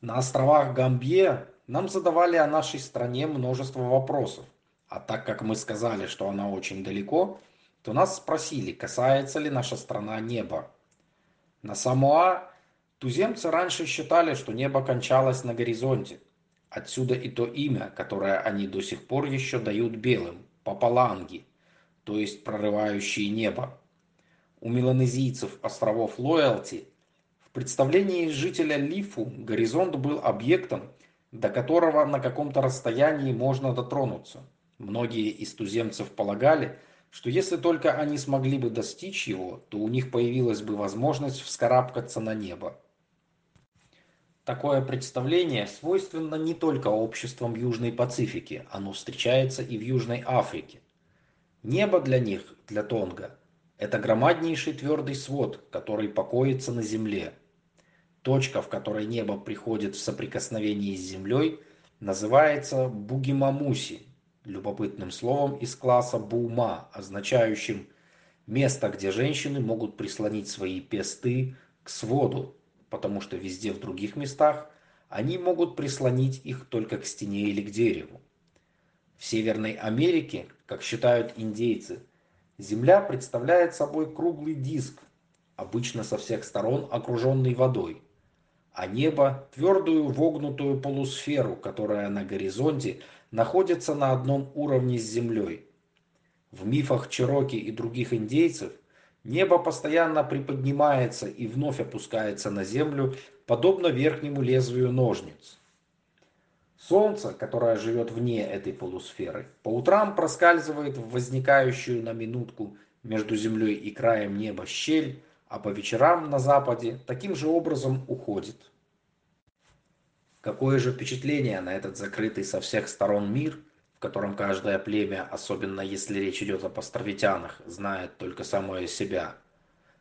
На островах Гамбье нам задавали о нашей стране множество вопросов. А так как мы сказали, что она очень далеко, то нас спросили, касается ли наша страна неба. На Самоа туземцы раньше считали, что небо кончалось на горизонте. Отсюда и то имя, которое они до сих пор еще дают белым – Папаланги, то есть прорывающие небо. У меланезийцев островов Лоялти в представлении жителя Лифу горизонт был объектом, до которого на каком-то расстоянии можно дотронуться. Многие из туземцев полагали, что если только они смогли бы достичь его, то у них появилась бы возможность вскарабкаться на небо. Такое представление свойственно не только обществам Южной Пацифики, оно встречается и в Южной Африке. Небо для них, для Тонга, это громаднейший твердый свод, который покоится на земле. Точка, в которой небо приходит в соприкосновение с землей, называется Бугимамуси, любопытным словом из класса Бума, означающим место, где женщины могут прислонить свои песты к своду, потому что везде в других местах они могут прислонить их только к стене или к дереву. В Северной Америке, как считают индейцы, Земля представляет собой круглый диск, обычно со всех сторон окруженный водой а небо – твердую вогнутую полусферу, которая на горизонте находится на одном уровне с землей. В мифах Чероки и других индейцев небо постоянно приподнимается и вновь опускается на землю, подобно верхнему лезвию ножниц. Солнце, которое живет вне этой полусферы, по утрам проскальзывает в возникающую на минутку между землей и краем неба щель, а по вечерам на западе таким же образом уходит. Какое же впечатление на этот закрытый со всех сторон мир, в котором каждое племя, особенно если речь идет об островитянах, знает только самое себя,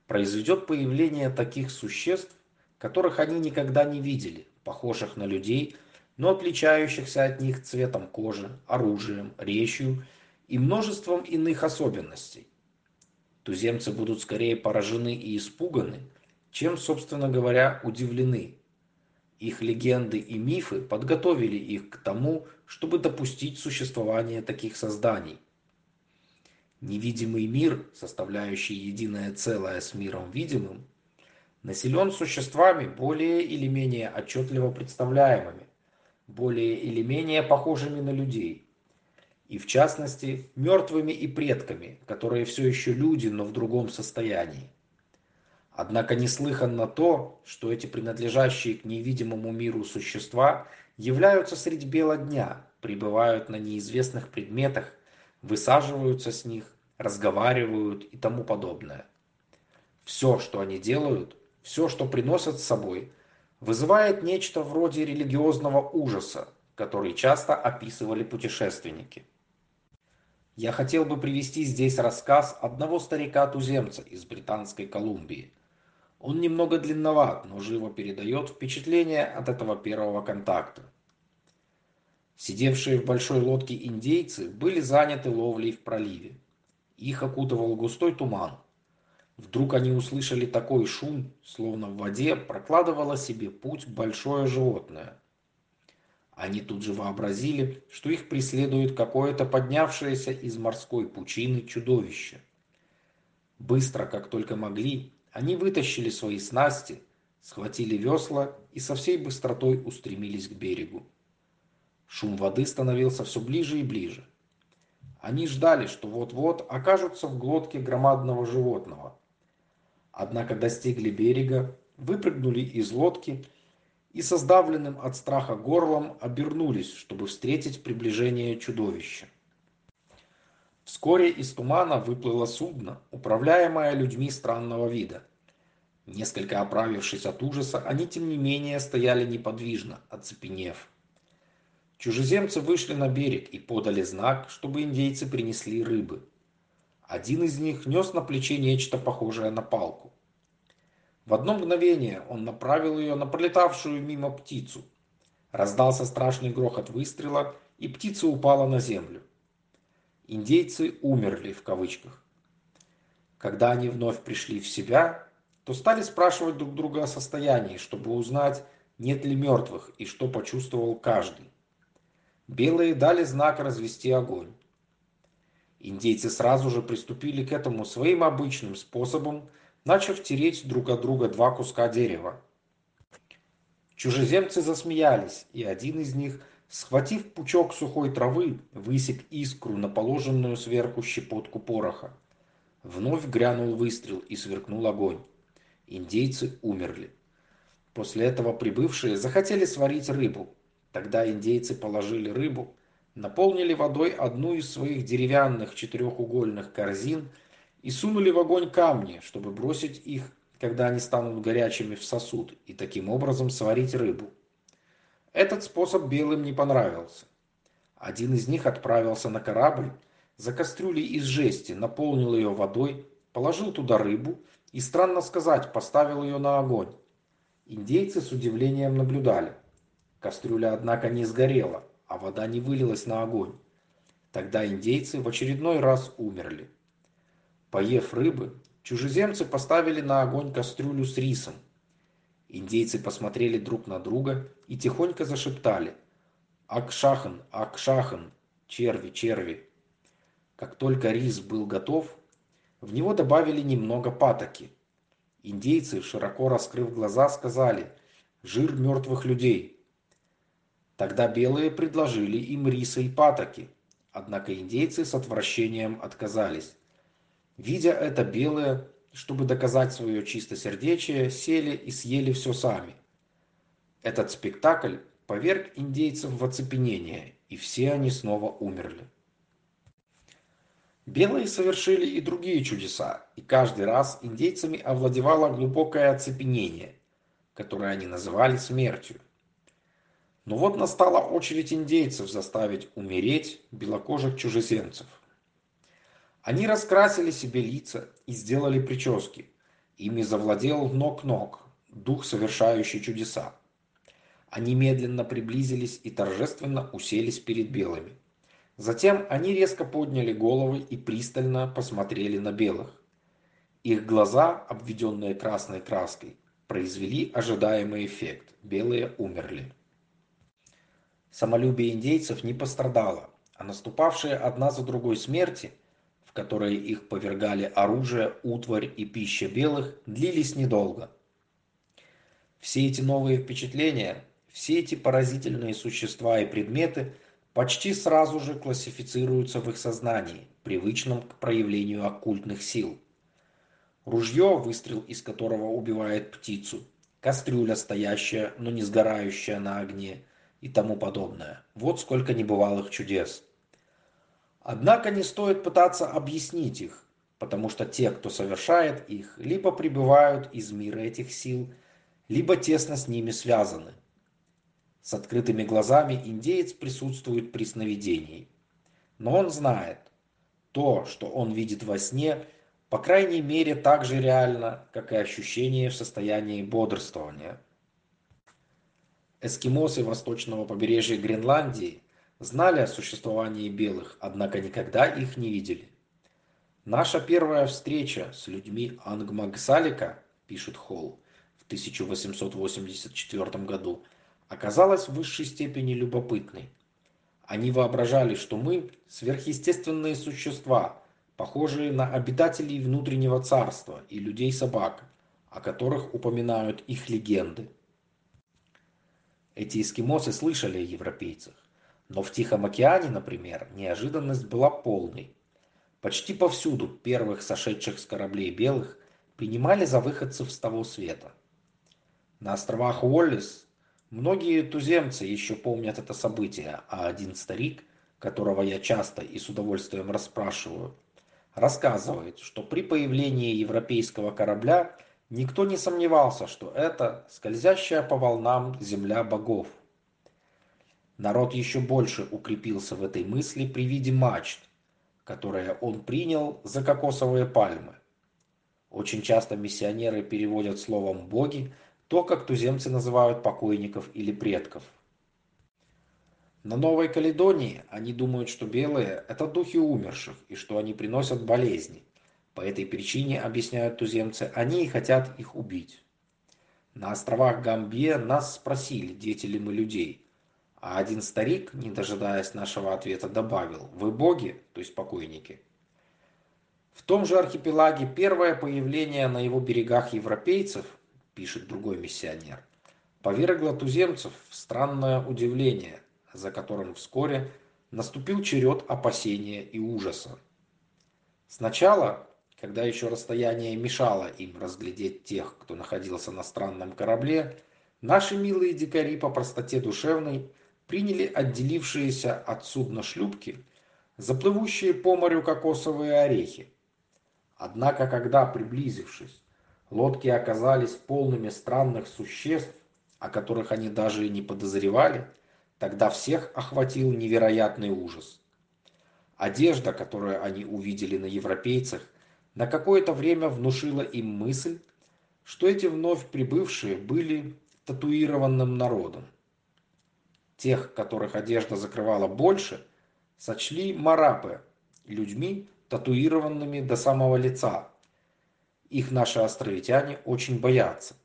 произведет появление таких существ, которых они никогда не видели, похожих на людей, но отличающихся от них цветом кожи, оружием, речью и множеством иных особенностей туземцы будут скорее поражены и испуганы, чем, собственно говоря, удивлены. Их легенды и мифы подготовили их к тому, чтобы допустить существование таких созданий. Невидимый мир, составляющий единое целое с миром видимым, населен существами более или менее отчетливо представляемыми, более или менее похожими на людей – и в частности мертвыми и предками, которые все еще люди, но в другом состоянии. Однако неслыханно то, что эти принадлежащие к невидимому миру существа являются средь бела дня, пребывают на неизвестных предметах, высаживаются с них, разговаривают и тому подобное. Все, что они делают, все, что приносят с собой, вызывает нечто вроде религиозного ужаса, который часто описывали путешественники. Я хотел бы привести здесь рассказ одного старика-туземца из Британской Колумбии. Он немного длинноват, но живо передает впечатление от этого первого контакта. Сидевшие в большой лодке индейцы были заняты ловлей в проливе. Их окутывал густой туман. Вдруг они услышали такой шум, словно в воде прокладывало себе путь большое животное. Они тут же вообразили, что их преследует какое-то поднявшееся из морской пучины чудовище. Быстро, как только могли, они вытащили свои снасти, схватили весла и со всей быстротой устремились к берегу. Шум воды становился все ближе и ближе. Они ждали, что вот-вот окажутся в глотке громадного животного. Однако достигли берега, выпрыгнули из лодки и со сдавленным от страха горлом обернулись, чтобы встретить приближение чудовища. Вскоре из тумана выплыло судно, управляемое людьми странного вида. Несколько оправившись от ужаса, они тем не менее стояли неподвижно, оцепенев. Чужеземцы вышли на берег и подали знак, чтобы индейцы принесли рыбы. Один из них нес на плече нечто похожее на палку. В одно мгновение он направил ее на пролетавшую мимо птицу. Раздался страшный грохот выстрела, и птица упала на землю. Индейцы умерли в кавычках. Когда они вновь пришли в себя, то стали спрашивать друг друга о состоянии, чтобы узнать, нет ли мертвых и что почувствовал каждый. Белые дали знак развести огонь. Индейцы сразу же приступили к этому своим обычным способом, начав тереть друг от друга два куска дерева. Чужеземцы засмеялись, и один из них, схватив пучок сухой травы, высек искру на положенную сверху щепотку пороха. Вновь грянул выстрел и сверкнул огонь. Индейцы умерли. После этого прибывшие захотели сварить рыбу. Тогда индейцы положили рыбу, наполнили водой одну из своих деревянных четырехугольных корзин и сунули в огонь камни, чтобы бросить их, когда они станут горячими в сосуд, и таким образом сварить рыбу. Этот способ белым не понравился. Один из них отправился на корабль, за кастрюлей из жести наполнил ее водой, положил туда рыбу и, странно сказать, поставил ее на огонь. Индейцы с удивлением наблюдали. Кастрюля, однако, не сгорела, а вода не вылилась на огонь. Тогда индейцы в очередной раз умерли. Поев рыбы, чужеземцы поставили на огонь кастрюлю с рисом. Индейцы посмотрели друг на друга и тихонько зашептали «Акшахан, Акшахан, черви, черви». Как только рис был готов, в него добавили немного патоки. Индейцы, широко раскрыв глаза, сказали «Жир мертвых людей». Тогда белые предложили им риса и патоки, однако индейцы с отвращением отказались. Видя это, белые, чтобы доказать свое чистосердечие, сели и съели все сами. Этот спектакль поверг индейцев в оцепенение, и все они снова умерли. Белые совершили и другие чудеса, и каждый раз индейцами овладевало глубокое оцепенение, которое они называли смертью. Но вот настала очередь индейцев заставить умереть белокожих чужеземцев. Они раскрасили себе лица и сделали прически. Ими завладел Нок-Нок, дух, совершающий чудеса. Они медленно приблизились и торжественно уселись перед белыми. Затем они резко подняли головы и пристально посмотрели на белых. Их глаза, обведенные красной краской, произвели ожидаемый эффект. Белые умерли. Самолюбие индейцев не пострадало, а наступавшие одна за другой смерти, в которые их повергали оружие, утварь и пища белых, длились недолго. Все эти новые впечатления, все эти поразительные существа и предметы – почти сразу же классифицируются в их сознании, привычном к проявлению оккультных сил. Ружье, выстрел из которого убивает птицу, кастрюля стоящая, но не сгорающая на огне и тому подобное. Вот сколько небывалых чудес. Однако не стоит пытаться объяснить их, потому что те, кто совершает их, либо пребывают из мира этих сил, либо тесно с ними связаны. С открытыми глазами индеец присутствует при сновидении. Но он знает, то, что он видит во сне, по крайней мере так же реально, как и ощущение в состоянии бодрствования. Эскимосы восточного побережья Гренландии знали о существовании белых, однако никогда их не видели. Наша первая встреча с людьми Ангмагсалика, пишет Холл, в 1884 году, оказалась в высшей степени любопытной. Они воображали, что мы сверхъестественные существа, похожие на обитателей внутреннего царства и людей-собак, о которых упоминают их легенды. Эти эскимосы слышали о европейцах, но в Тихом океане, например, неожиданность была полной. Почти повсюду первых сошедших с кораблей белых принимали за выходцев с того света. На островах Уоллис Многие туземцы еще помнят это событие, а один старик, которого я часто и с удовольствием расспрашиваю, рассказывает, что при появлении европейского корабля никто не сомневался, что это скользящая по волнам земля богов. Народ еще больше укрепился в этой мысли при виде мачт, которые он принял за кокосовые пальмы. Очень часто миссионеры переводят словом «боги» то, как туземцы называют покойников или предков. На Новой Каледонии они думают, что белые – это духи умерших и что они приносят болезни. По этой причине, объясняют туземцы, они и хотят их убить. На островах Гамбье нас спросили, дети ли мы людей. А один старик, не дожидаясь нашего ответа, добавил «Вы боги?» то есть покойники. В том же архипелаге первое появление на его берегах европейцев, пишет другой миссионер, повергло туземцев в странное удивление, за которым вскоре наступил черед опасения и ужаса. Сначала, когда еще расстояние мешало им разглядеть тех, кто находился на странном корабле, наши милые дикари по простоте душевной приняли отделившиеся от судна шлюпки за плывущие по морю кокосовые орехи. Однако, когда, приблизившись, лодки оказались полными странных существ, о которых они даже и не подозревали, тогда всех охватил невероятный ужас. Одежда, которую они увидели на европейцах, на какое-то время внушила им мысль, что эти вновь прибывшие были татуированным народом. Тех, которых одежда закрывала больше, сочли марапы, людьми, татуированными до самого лица. Их наши островитяне очень боятся.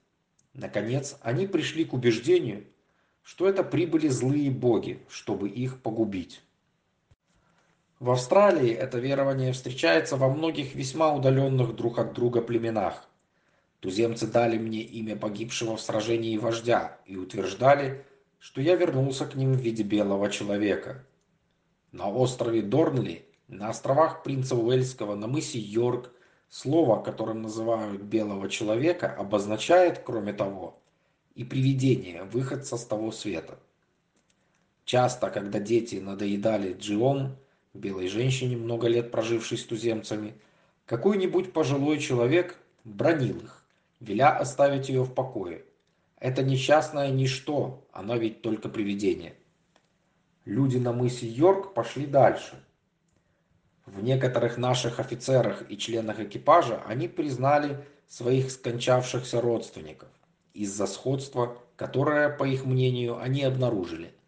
Наконец, они пришли к убеждению, что это прибыли злые боги, чтобы их погубить. В Австралии это верование встречается во многих весьма удаленных друг от друга племенах. Туземцы дали мне имя погибшего в сражении вождя и утверждали, что я вернулся к ним в виде белого человека. На острове Дорнли, на островах принца Уэльского, на мысе Йорк, слово, которым называют белого человека, обозначает, кроме того, и привидение, выходца с того света. Часто, когда дети надоедали Джиом, белой женщине, много лет прожившей с туземцами, какой-нибудь пожилой человек бронил их, веля оставить ее в покое. Это несчастное ничто, она ведь только привидение. Люди на мысе Йорк пошли дальше. В некоторых наших офицерах и членах экипажа они признали своих скончавшихся родственников из-за сходства, которое, по их мнению, они обнаружили –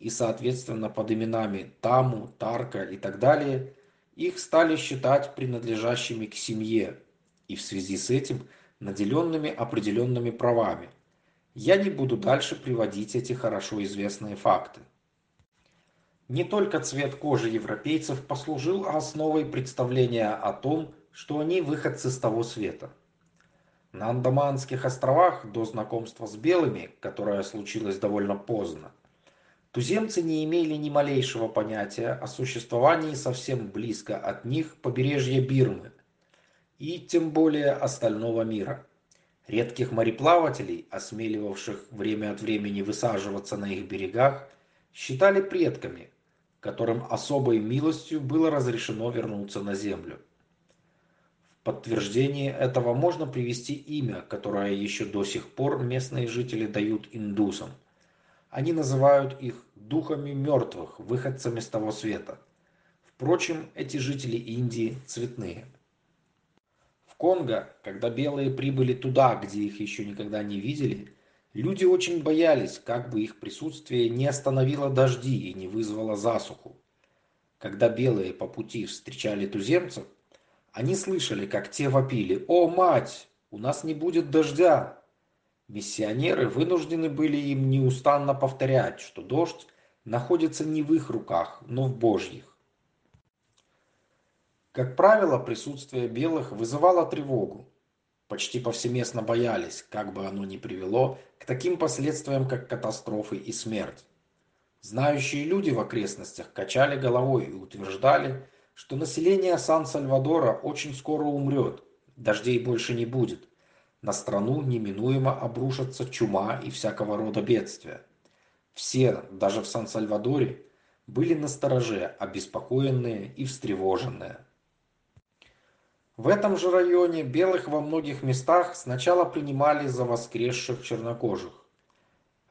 и, соответственно, под именами Таму, Тарка и так далее, их стали считать принадлежащими к семье и в связи с этим наделенными определенными правами. Я не буду дальше приводить эти хорошо известные факты. Не только цвет кожи европейцев послужил основой представления о том, что они выходцы с того света. На Андаманских островах до знакомства с белыми, которое случилось довольно поздно, Туземцы не имели ни малейшего понятия о существовании совсем близко от них побережья Бирмы и тем более остального мира. Редких мореплавателей, осмеливавших время от времени высаживаться на их берегах, считали предками, которым особой милостью было разрешено вернуться на землю. В подтверждение этого можно привести имя, которое еще до сих пор местные жители дают индусам – они называют их духами мертвых, выходцами с того света. Впрочем, эти жители Индии цветные. В Конго, когда белые прибыли туда, где их еще никогда не видели, люди очень боялись, как бы их присутствие не остановило дожди и не вызвало засуху. Когда белые по пути встречали туземцев, они слышали, как те вопили «О, мать! У нас не будет дождя!» Миссионеры вынуждены были им неустанно повторять, что дождь находится не в их руках, но в Божьих. Как правило, присутствие белых вызывало тревогу. Почти повсеместно боялись, как бы оно ни привело к таким последствиям, как катастрофы и смерть. Знающие люди в окрестностях качали головой и утверждали, что население Сан-Сальвадора очень скоро умрет, дождей больше не будет на страну неминуемо обрушатся чума и всякого рода бедствия. Все, даже в Сан-Сальвадоре, были настороже, обеспокоенные и встревоженные. В этом же районе белых во многих местах сначала принимали за воскресших чернокожих.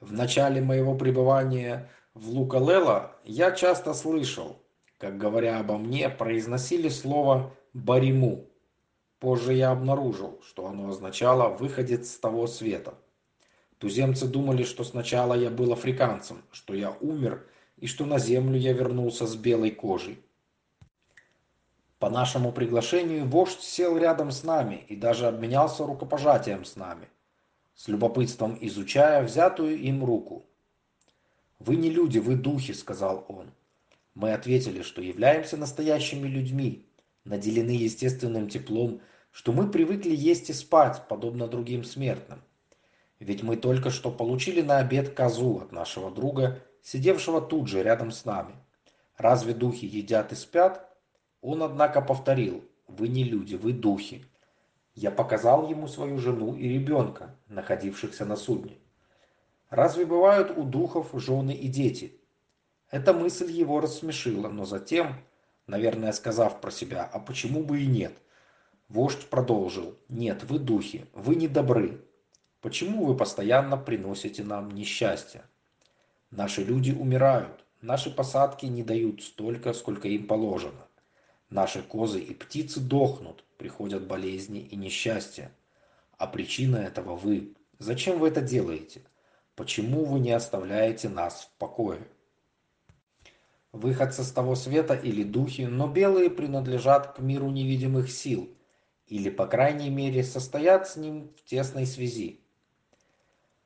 В начале моего пребывания в Лукалела я часто слышал, как говоря обо мне, произносили слово «бариму», Позже я обнаружил, что оно означало «выходец с того света». Туземцы думали, что сначала я был африканцем, что я умер и что на землю я вернулся с белой кожей. По нашему приглашению вождь сел рядом с нами и даже обменялся рукопожатием с нами. с любопытством изучая взятую им руку. «Вы не люди, вы духи», — сказал он. Мы ответили, что являемся настоящими людьми, наделены естественным теплом, что мы привыкли есть и спать, подобно другим смертным. Ведь мы только что получили на обед козу от нашего друга, сидевшего тут же рядом с нами. Разве духи едят и спят? Он, однако, повторил, вы не люди, вы духи. Я показал ему свою жену и ребенка, находившихся на судне. Разве бывают у духов жены и дети? Эта мысль его рассмешила, но затем, наверное, сказав про себя, а почему бы и нет, вождь продолжил, нет, вы духи, вы не добры. Почему вы постоянно приносите нам несчастье? Наши люди умирают, наши посадки не дают столько, сколько им положено. Наши козы и птицы дохнут, приходят болезни и несчастья. А причина этого вы. Зачем вы это делаете? Почему вы не оставляете нас в покое? выходцы с того света или духи, но белые принадлежат к миру невидимых сил, или, по крайней мере, состоят с ним в тесной связи.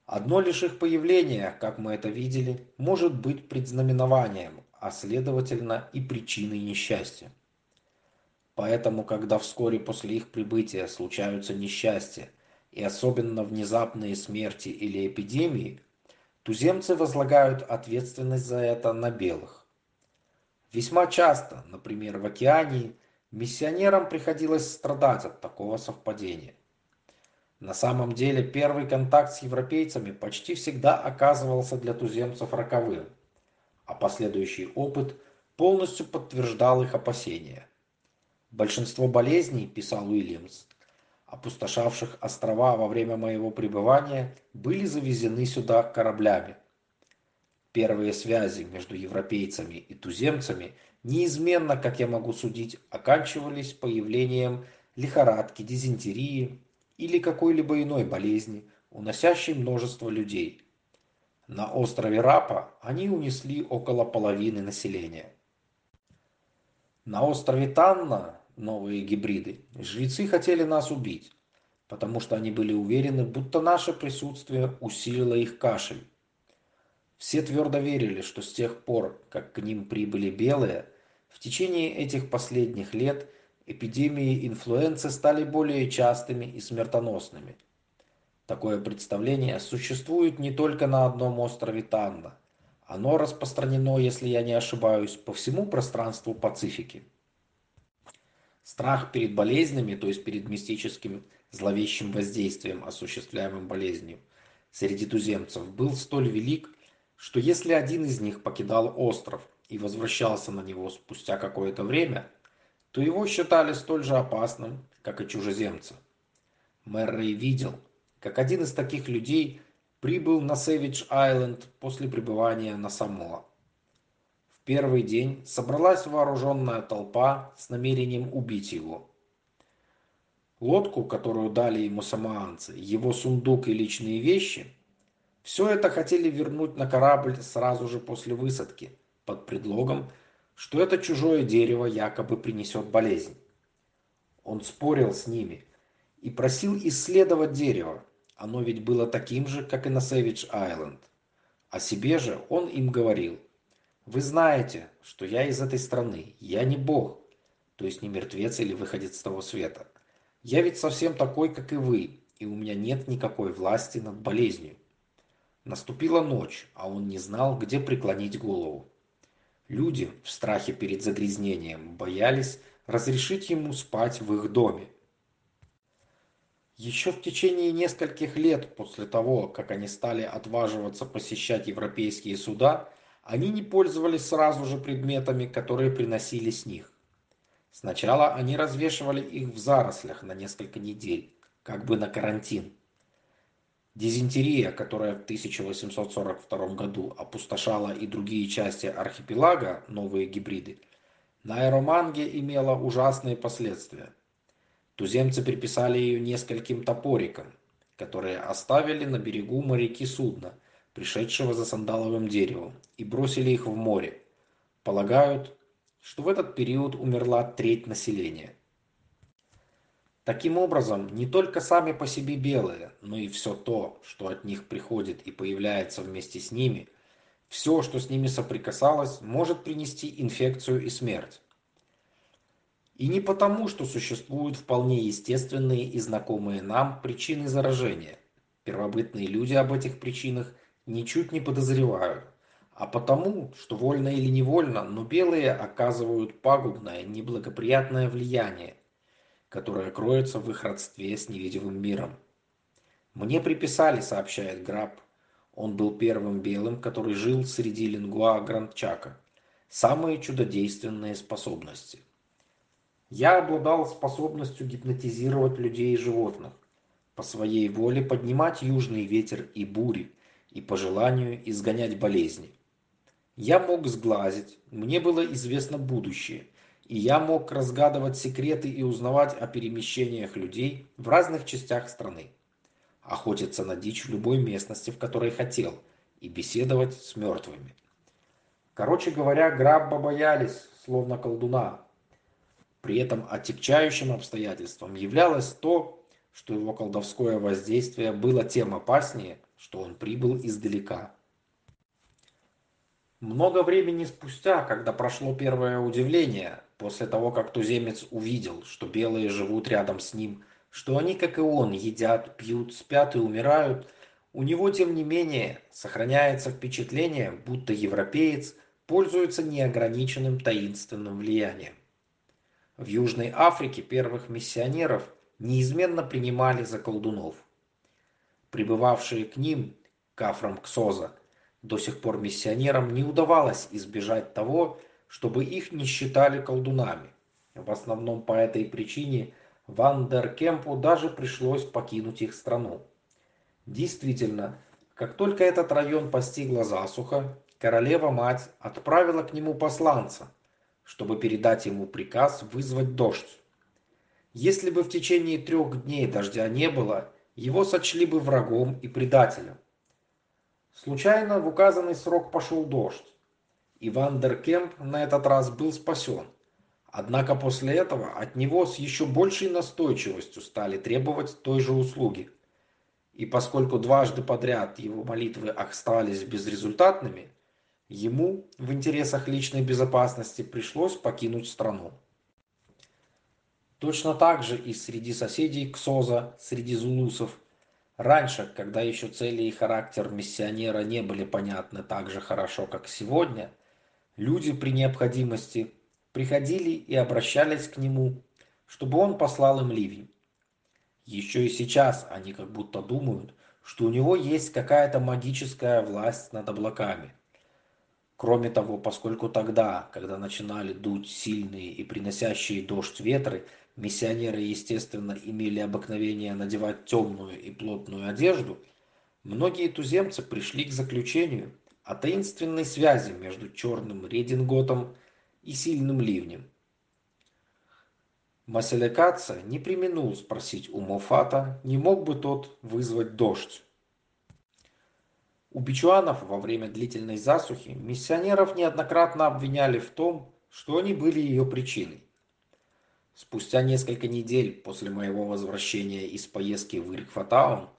Одно лишь их появление, как мы это видели, может быть предзнаменованием, а следовательно и причиной несчастья. Поэтому, когда вскоре после их прибытия случаются несчастья, и особенно внезапные смерти или эпидемии, туземцы возлагают ответственность за это на белых. Весьма часто, например, в Океании, миссионерам приходилось страдать от такого совпадения. На самом деле первый контакт с европейцами почти всегда оказывался для туземцев роковым, а последующий опыт полностью подтверждал их опасения. Большинство болезней, писал Уильямс, опустошавших острова во время моего пребывания, были завезены сюда кораблями. Первые связи между европейцами и туземцами неизменно, как я могу судить, оканчивались появлением лихорадки, дизентерии или какой-либо иной болезни, уносящей множество людей. На острове Рапа они унесли около половины населения. На острове Танна, новые гибриды, жрецы хотели нас убить, потому что они были уверены, будто наше присутствие усилило их кашель. Все твердо верили, что с тех пор, как к ним прибыли белые, в течение этих последних лет эпидемии инфлюенции стали более частыми и смертоносными. Такое представление существует не только на одном острове Танна. Оно распространено, если я не ошибаюсь, по всему пространству Пацифики. Страх перед болезнями, то есть перед мистическим зловещим воздействием, осуществляемым болезнью, среди туземцев был столь велик, что если один из них покидал остров и возвращался на него спустя какое-то время, то его считали столь же опасным, как и чужеземца. Мэр Рэй видел, как один из таких людей прибыл на Сэвидж-Айленд после пребывания на Самоа. Первый день собралась вооруженная толпа с намерением убить его. Лодку, которую дали ему самоанцы, его сундук и личные вещи – все это хотели вернуть на корабль сразу же после высадки, под предлогом, что это чужое дерево якобы принесет болезнь. Он спорил с ними и просил исследовать дерево. Оно ведь было таким же, как и на Сэвидж-Айленд. О себе же он им говорил. «Вы знаете, что я из этой страны, я не бог, то есть не мертвец или выходец с того света. Я ведь совсем такой, как и вы, и у меня нет никакой власти над болезнью. Наступила ночь, а он не знал, где преклонить голову. Люди в страхе перед загрязнением боялись разрешить ему спать в их доме. Еще в течение нескольких лет после того, как они стали отваживаться посещать европейские суда, они не пользовались сразу же предметами, которые приносили с них. Сначала они развешивали их в зарослях на несколько недель, как бы на карантин. Дизентерия, которая в 1842 году опустошала и другие части архипелага, новые гибриды, на аэроманге имела ужасные последствия. Туземцы приписали ее нескольким топорикам, которые оставили на берегу моряки судна, пришедшего за сандаловым деревом, и бросили их в море. Полагают, что в этот период умерла треть населения. Таким образом, не только сами по себе белые, но и все то, что от них приходит и появляется вместе с ними, все, что с ними соприкасалось, может принести инфекцию и смерть. И не потому, что существуют вполне естественные и знакомые нам причины заражения. Первобытные люди об этих причинах ничуть не подозревают, а потому, что вольно или невольно, но белые оказывают пагубное, неблагоприятное влияние которая кроется в их родстве с невидимым миром. Мне приписали, сообщает Граб. Он был первым белым, который жил среди лингуа Грандчака. Самые чудодейственные способности. Я обладал способностью гипнотизировать людей и животных, по своей воле поднимать южный ветер и бури, и по желанию изгонять болезни. Я мог сглазить, мне было известно будущее, и я мог разгадывать секреты и узнавать о перемещениях людей в разных частях страны, охотиться на дичь в любой местности, в которой хотел, и беседовать с мертвыми. Короче говоря, Грабба боялись, словно колдуна. При этом отягчающим обстоятельством являлось то, что его колдовское воздействие было тем опаснее, что он прибыл издалека. Много времени спустя, когда прошло первое удивление, после того, как туземец увидел, что белые живут рядом с ним, что они, как и он, едят, пьют, спят и умирают, у него, тем не менее, сохраняется впечатление, будто европеец пользуется неограниченным таинственным влиянием. В Южной Африке первых миссионеров неизменно принимали за колдунов. Прибывавшие к ним, кафрам Ксоза, до сих пор миссионерам не удавалось избежать того, чтобы их не считали колдунами. В основном по этой причине Ван дер Кемпу даже пришлось покинуть их страну. Действительно, как только этот район постигла засуха, королева-мать отправила к нему посланца, чтобы передать ему приказ вызвать дождь. Если бы в течение трех дней дождя не было, его сочли бы врагом и предателем. Случайно в указанный срок пошел дождь, и Вандеркемп на этот раз был спасен. Однако после этого от него с еще большей настойчивостью стали требовать той же услуги. И поскольку дважды подряд его молитвы оставались безрезультатными, ему в интересах личной безопасности пришлось покинуть страну. Точно так же и среди соседей Ксоза, среди зулусов, Раньше, когда еще цели и характер миссионера не были понятны так же хорошо, как сегодня, люди при необходимости приходили и обращались к нему, чтобы он послал им ливень. Еще и сейчас они как будто думают, что у него есть какая-то магическая власть над облаками. Кроме того, поскольку тогда, когда начинали дуть сильные и приносящие дождь ветры, Миссионеры, естественно, имели обыкновение надевать темную и плотную одежду. Многие туземцы пришли к заключению о таинственной связи между черным рединготом и сильным ливнем. Маселекаца не применул спросить у Мофата, не мог бы тот вызвать дождь. У бичуанов во время длительной засухи миссионеров неоднократно обвиняли в том, что они были ее причиной. Спустя несколько недель после моего возвращения из поездки в Иркфатаун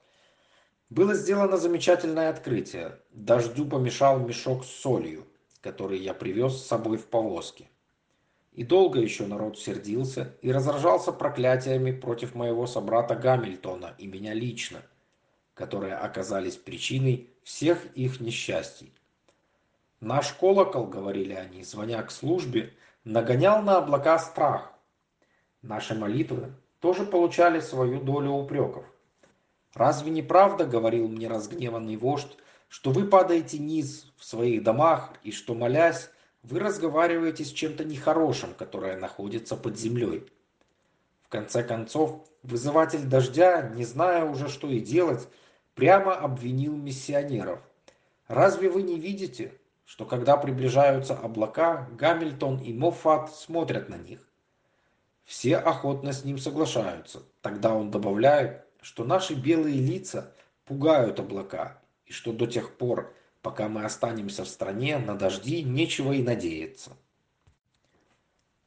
было сделано замечательное открытие. Дождю помешал мешок с солью, который я привез с собой в повозке. И долго еще народ сердился и разражался проклятиями против моего собрата Гамильтона и меня лично, которые оказались причиной всех их несчастий. Наш колокол, говорили они, звоня к службе, нагонял на облака страх, Наши молитвы тоже получали свою долю упреков. «Разве не правда, — говорил мне разгневанный вождь, — что вы падаете низ в своих домах и что, молясь, вы разговариваете с чем-то нехорошим, которое находится под землей?» В конце концов, вызыватель дождя, не зная уже, что и делать, прямо обвинил миссионеров. «Разве вы не видите, что когда приближаются облака, Гамильтон и Моффат смотрят на них?» Все охотно с ним соглашаются. Тогда он добавляет, что наши белые лица пугают облака, и что до тех пор, пока мы останемся в стране, на дожди нечего и надеяться.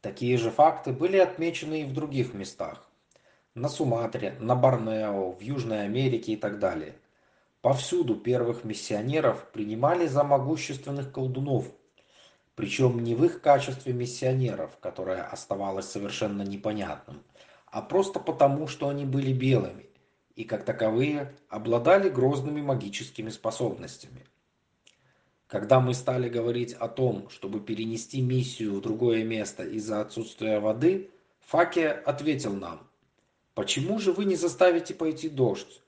Такие же факты были отмечены и в других местах. На Суматре, на Борнео, в Южной Америке и так далее. Повсюду первых миссионеров принимали за могущественных колдунов, причем не в их качестве миссионеров, которое оставалось совершенно непонятным, а просто потому, что они были белыми и как таковые обладали грозными магическими способностями. Когда мы стали говорить о том, чтобы перенести миссию в другое место из-за отсутствия воды, Факе ответил нам, «Почему же вы не заставите пойти дождь?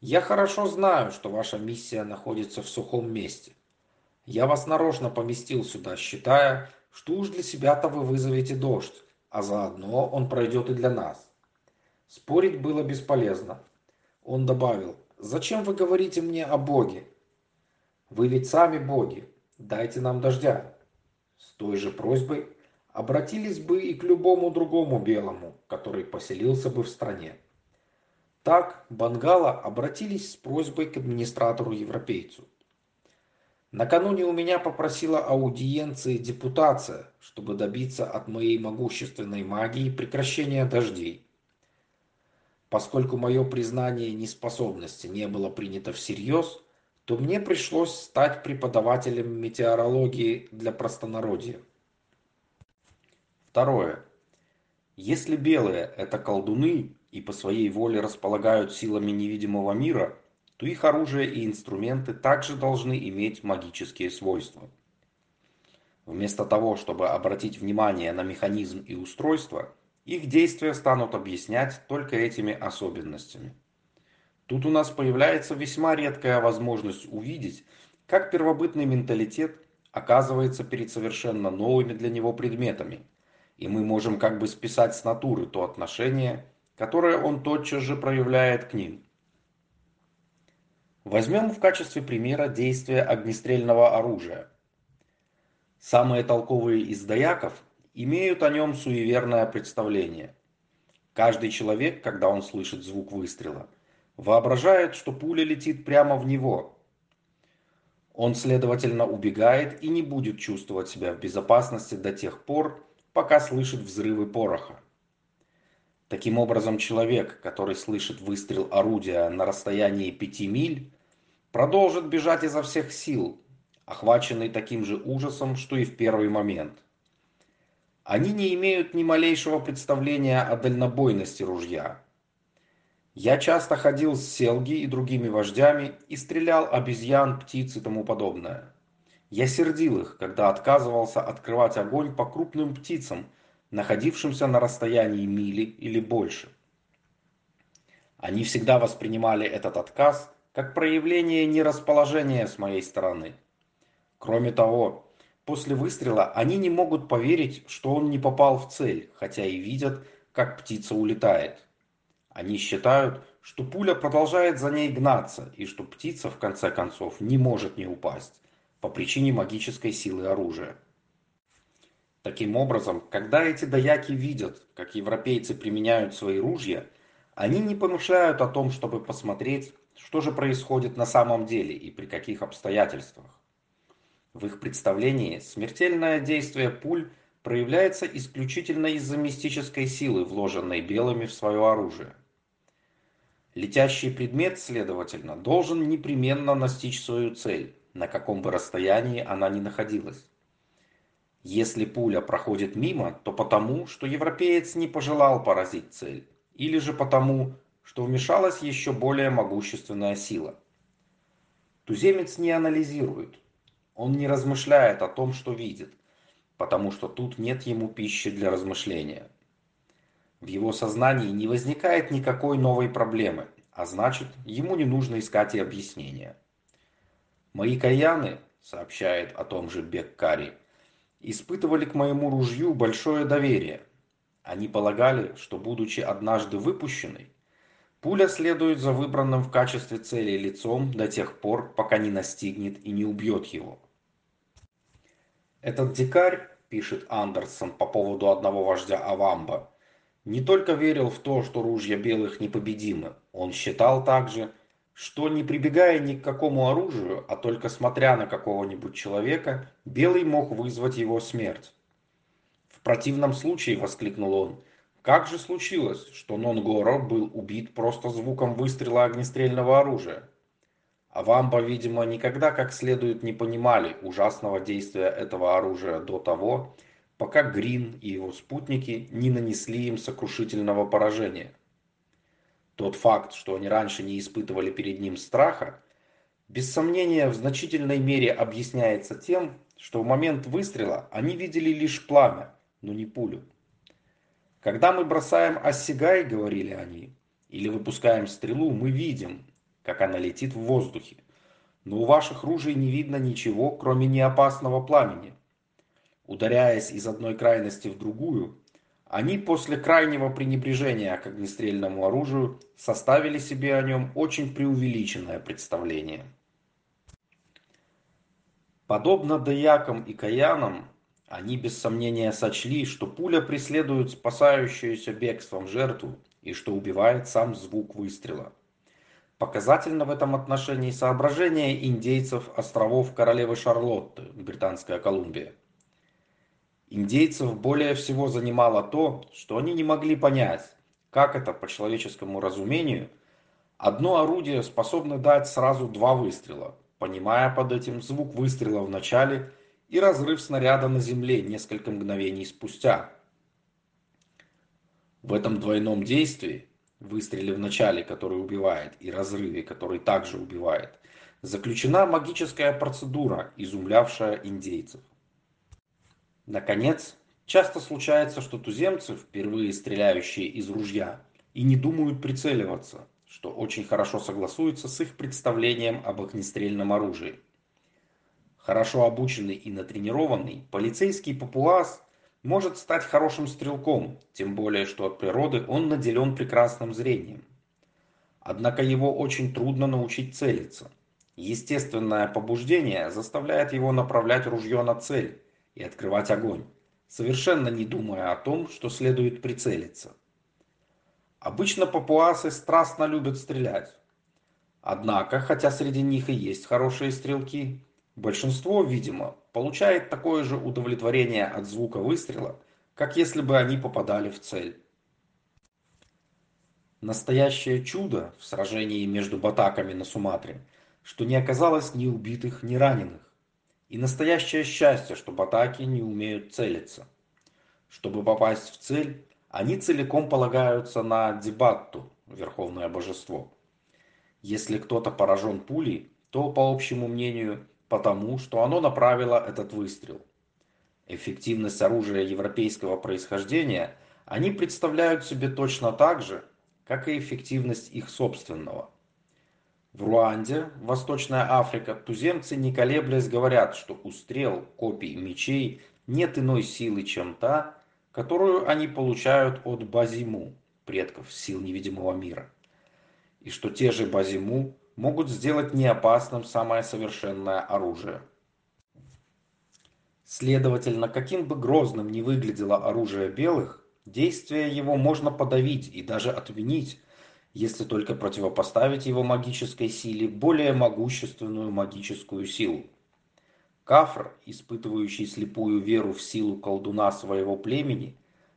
Я хорошо знаю, что ваша миссия находится в сухом месте. Я вас нарочно поместил сюда, считая, что уж для себя-то вы вызовете дождь, а заодно он пройдет и для нас». Спорить было бесполезно. Он добавил, «Зачем вы говорите мне о Боге? Вы ведь сами боги, дайте нам дождя. С той же просьбой обратились бы и к любому другому белому, который поселился бы в стране. Так Бангала обратились с просьбой к администратору-европейцу. Накануне у меня попросила аудиенции депутация, чтобы добиться от моей могущественной магии прекращения дождей. Поскольку мое признание неспособности не было принято всерьез, то мне пришлось стать преподавателем метеорологии для простонародья. Второе. Если белые – это колдуны и по своей воле располагают силами невидимого мира, то их оружие и инструменты также должны иметь магические свойства. Вместо того, чтобы обратить внимание на механизм и устройство, их действия станут объяснять только этими особенностями. Тут у нас появляется весьма редкая возможность увидеть, как первобытный менталитет оказывается перед совершенно новыми для него предметами, и мы можем как бы списать с натуры то отношение, которое он тотчас же проявляет к ним. Возьмем в качестве примера действие огнестрельного оружия. Самые толковые из дояков имеют о нем суеверное представление. Каждый человек, когда он слышит звук выстрела – воображает, что пуля летит прямо в него. Он, следовательно, убегает и не будет чувствовать себя в безопасности до тех пор, пока слышит взрывы пороха. Таким образом, человек, который слышит выстрел орудия на расстоянии 5 миль, продолжит бежать изо всех сил, охваченный таким же ужасом, что и в первый момент. Они не имеют ни малейшего представления о дальнобойности ружья, я часто ходил с Селги и другими вождями и стрелял обезьян, птиц и тому подобное. Я сердил их, когда отказывался открывать огонь по крупным птицам, находившимся на расстоянии мили или больше. Они всегда воспринимали этот отказ как проявление нерасположения с моей стороны. Кроме того, после выстрела они не могут поверить, что он не попал в цель, хотя и видят, как птица улетает. Они считают, что пуля продолжает за ней гнаться, и что птица, в конце концов, не может не упасть, по причине магической силы оружия. Таким образом, когда эти даяки видят, как европейцы применяют свои ружья, они не помышляют о том, чтобы посмотреть, что же происходит на самом деле и при каких обстоятельствах. В их представлении смертельное действие пуль проявляется исключительно из-за мистической силы, вложенной белыми в свое оружие. Летящий предмет, следовательно, должен непременно настичь свою цель, на каком бы расстоянии она ни находилась. Если пуля проходит мимо, то потому, что европеец не пожелал поразить цель, или же потому, что вмешалась еще более могущественная сила. Туземец не анализирует, он не размышляет о том, что видит, потому что тут нет ему пищи для размышления. В его сознании не возникает никакой новой проблемы, а значит, ему не нужно искать и объяснения. Мои каяны, сообщает о том же Беккари, испытывали к моему ружью большое доверие. Они полагали, что будучи однажды выпущенной, пуля следует за выбранным в качестве цели лицом до тех пор, пока не настигнет и не убьет его. Этот дикарь, пишет Андерсон по поводу одного вождя Авамба, не только верил в то, что ружья белых непобедимы, он считал также, что не прибегая ни к какому оружию, а только смотря на какого-нибудь человека, белый мог вызвать его смерть. В противном случае, воскликнул он, Как же случилось, что Нонгоро был убит просто звуком выстрела огнестрельного оружия? А Вамба, видимо, никогда как следует не понимали ужасного действия этого оружия до того, пока Грин и его спутники не нанесли им сокрушительного поражения. Тот факт, что они раньше не испытывали перед ним страха, без сомнения в значительной мере объясняется тем, что в момент выстрела они видели лишь пламя, но не пулю. Когда мы бросаем осигай, говорили они, или выпускаем стрелу, мы видим, как она летит в воздухе. Но у ваших ружей не видно ничего, кроме неопасного пламени. Ударяясь из одной крайности в другую, они после крайнего пренебрежения к огнестрельному оружию составили себе о нем очень преувеличенное представление. Подобно Даякам и Каянам, они без сомнения сочли, что пуля преследует спасающуюся бегством жертву и что убивает сам звук выстрела. Показательно в этом отношении соображение индейцев островов Королевы Шарлотты, Британская Колумбия. Индейцев более всего занимало то, что они не могли понять, как это по человеческому разумению одно орудие способно дать сразу два выстрела, понимая под этим звук выстрела в начале и разрыв снаряда на земле несколько мгновений спустя. В этом двойном действии, выстреле в начале, который убивает, и разрыве, который также убивает, заключена магическая процедура, изумлявшая индейцев. Наконец, часто случается, что туземцы, впервые стреляющие из ружья, и не думают прицеливаться, что очень хорошо согласуется с их представлением об огнестрельном оружии. Хорошо обученный и натренированный, полицейский папуас может стать хорошим стрелком, тем более что от природы он наделен прекрасным зрением. Однако его очень трудно научить целиться. Естественное побуждение заставляет его направлять ружье на цель и открывать огонь, совершенно не думая о том, что следует прицелиться. Обычно папуасы страстно любят стрелять. Однако, хотя среди них и есть хорошие стрелки, Большинство, видимо, получает такое же удовлетворение от звука выстрела, как если бы они попадали в цель. Настоящее чудо в сражении между батаками на Суматре, что не оказалось ни убитых, ни раненых. И настоящее счастье, что батаки не умеют целиться. Чтобы попасть в цель, они целиком полагаются на Дебатту, верховное божество. Если кто-то поражен пулей, то, по общему мнению, потому, что оно направило этот выстрел. Эффективность оружия европейского происхождения они представляют себе точно так же, как и эффективность их собственного. В Руанде, Восточная Африка, туземцы не колеблясь говорят, что у стрел, копий, мечей нет иной силы, чем та, которую они получают от Базиму, предков сил невидимого мира. И что те же Базиму могут сделать неопасным самое совершенное оружие. Следовательно, каким бы грозным ни выглядело оружие белых, действие его можно подавить и даже отменить, если только противопоставить его магической силе более могущественную магическую силу. Кафр, испытывающий слепую веру в силу колдуна своего племени,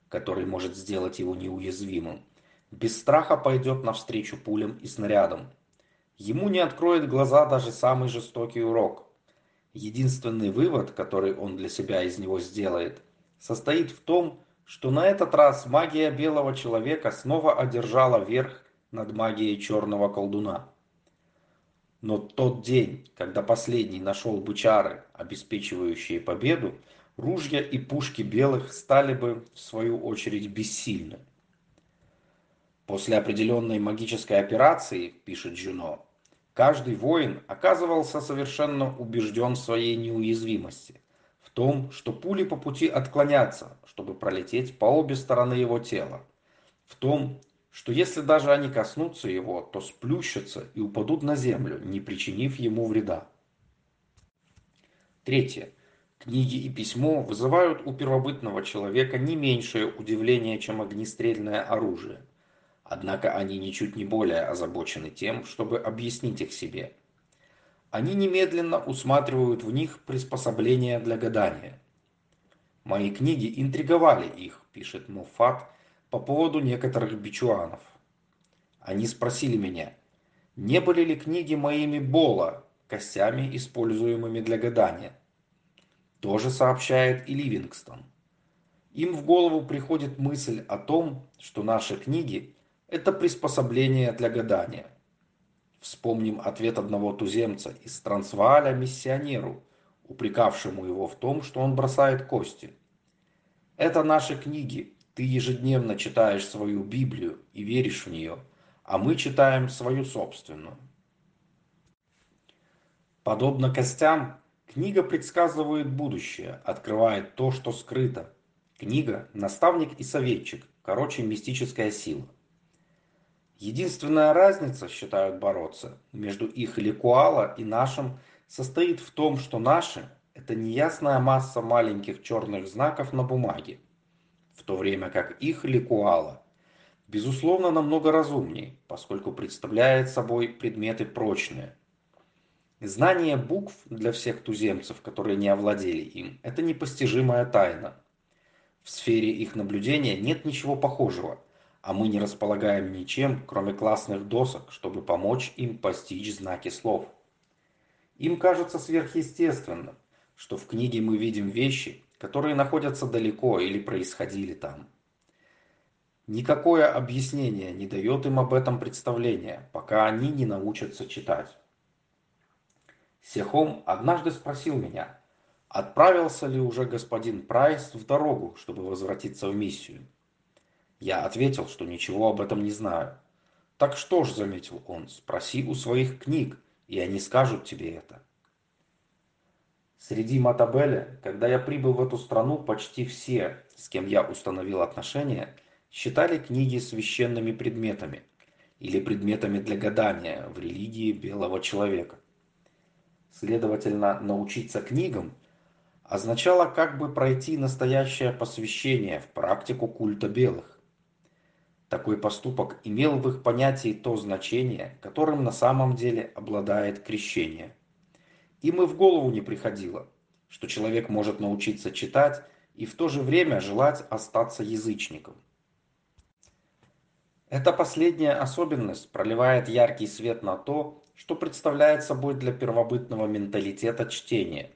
который может сделать его неуязвимым, без страха пойдет навстречу пулям и снарядам, Ему не откроет глаза даже самый жестокий урок. Единственный вывод, который он для себя из него сделает, состоит в том, что на этот раз магия белого человека снова одержала верх над магией черного колдуна. Но тот день, когда последний нашел бы чары, обеспечивающие победу, ружья и пушки белых стали бы, в свою очередь, бессильны. После определенной магической операции, пишет Джуно, каждый воин оказывался совершенно убежден в своей неуязвимости, в том, что пули по пути отклонятся, чтобы пролететь по обе стороны его тела, в том, что если даже они коснутся его, то сплющатся и упадут на землю, не причинив ему вреда. Третье. Книги и письмо вызывают у первобытного человека не меньшее удивление, чем огнестрельное оружие – Однако они ничуть не более озабочены тем, чтобы объяснить их себе. Они немедленно усматривают в них приспособления для гадания. Мои книги интриговали их, пишет Муфат, по поводу некоторых бичуанов. Они спросили меня, не были ли книги моими Бола, костями, используемыми для гадания. Тоже сообщает и Ливингстон. Им в голову приходит мысль о том, что наши книги – это приспособление для гадания. Вспомним ответ одного туземца из Трансвааля миссионеру, упрекавшему его в том, что он бросает кости. Это наши книги, ты ежедневно читаешь свою Библию и веришь в нее, а мы читаем свою собственную. Подобно костям, книга предсказывает будущее, открывает то, что скрыто. Книга – наставник и советчик, короче, мистическая сила. Единственная разница, считают бороться, между их ликуала и нашим состоит в том, что наши – это неясная масса маленьких черных знаков на бумаге, в то время как их ликуала, безусловно, намного разумнее, поскольку представляет собой предметы прочные – Знание букв для всех туземцев, которые не овладели им, это непостижимая тайна. В сфере их наблюдения нет ничего похожего, а мы не располагаем ничем, кроме классных досок, чтобы помочь им постичь знаки слов. Им кажется сверхъестественным, что в книге мы видим вещи, которые находятся далеко или происходили там. Никакое объяснение не дает им об этом представления, пока они не научатся читать. Сехом однажды спросил меня, отправился ли уже господин Прайс в дорогу, чтобы возвратиться в миссию. Я ответил, что ничего об этом не знаю. Так что ж, заметил он, спроси у своих книг, и они скажут тебе это. Среди Матабеля, когда я прибыл в эту страну, почти все, с кем я установил отношения, считали книги священными предметами или предметами для гадания в религии белого человека. Следовательно, научиться книгам означало как бы пройти настоящее посвящение в практику культа белых. Такой поступок имел в их понятии то значение, которым на самом деле обладает крещение. Им и в голову не приходило, что человек может научиться читать и в то же время желать остаться язычником. Эта последняя особенность проливает яркий свет на то, что представляет собой для первобытного менталитета чтение.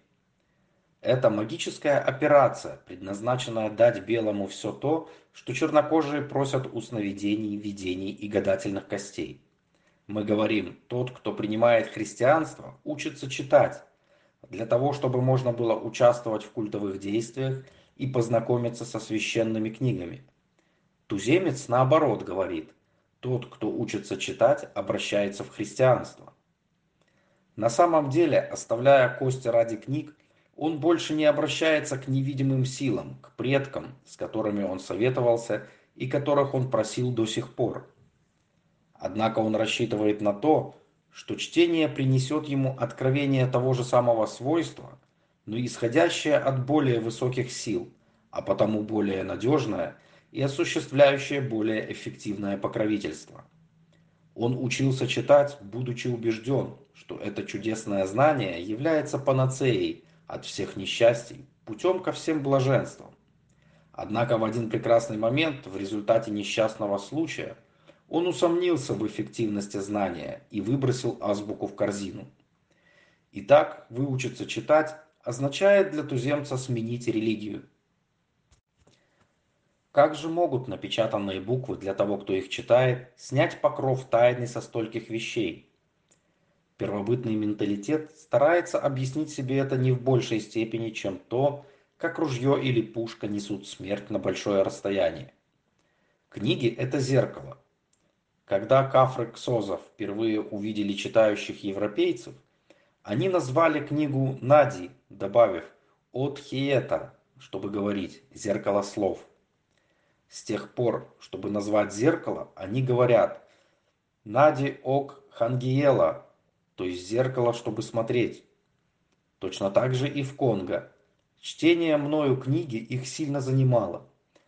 Это магическая операция, предназначенная дать белому все то, что чернокожие просят у сновидений, видений и гадательных костей. Мы говорим, тот, кто принимает христианство, учится читать, для того, чтобы можно было участвовать в культовых действиях и познакомиться со священными книгами. Туземец, наоборот, говорит, тот, кто учится читать, обращается в христианство. На самом деле, оставляя кости ради книг, он больше не обращается к невидимым силам, к предкам, с которыми он советовался и которых он просил до сих пор. Однако он рассчитывает на то, что чтение принесет ему откровение того же самого свойства, но исходящее от более высоких сил, а потому более надежное и осуществляющее более эффективное покровительство. Он учился читать, будучи убежден, что это чудесное знание является панацеей от всех несчастий, путем ко всем блаженствам. Однако в один прекрасный момент, в результате несчастного случая, он усомнился в эффективности знания и выбросил азбуку в корзину. Итак, выучиться читать означает для туземца сменить религию – как же могут напечатанные буквы для того, кто их читает, снять покров тайны со стольких вещей? Первобытный менталитет старается объяснить себе это не в большей степени, чем то, как ружье или пушка несут смерть на большое расстояние. Книги – это зеркало. Когда кафры Ксозов впервые увидели читающих европейцев, они назвали книгу Нади, добавив «от хиета», чтобы говорить «зеркало слов». С тех пор, чтобы назвать зеркало, они говорят «Нади ок хангиела», то есть зеркало, чтобы смотреть. Точно так же и в Конго. Чтение мною книги их сильно занимало.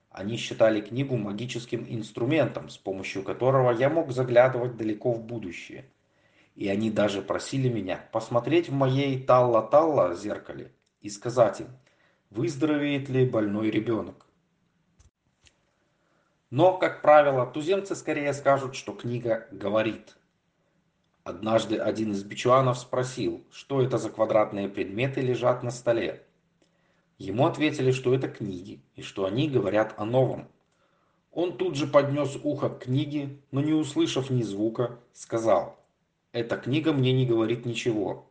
Они считали книгу магическим инструментом, с помощью которого я мог заглядывать далеко в будущее. И они даже просили меня посмотреть в моей талла-талла зеркале и сказать им, выздоровеет ли больной ребенок. Но, как правило, туземцы скорее скажут, что книга говорит. Однажды один из бичуанов спросил, что это за квадратные предметы лежат на столе. Ему ответили, что это книги, и что они говорят о новом. Он тут же поднес ухо к книге, но не услышав ни звука, сказал, «Эта книга мне не говорит ничего».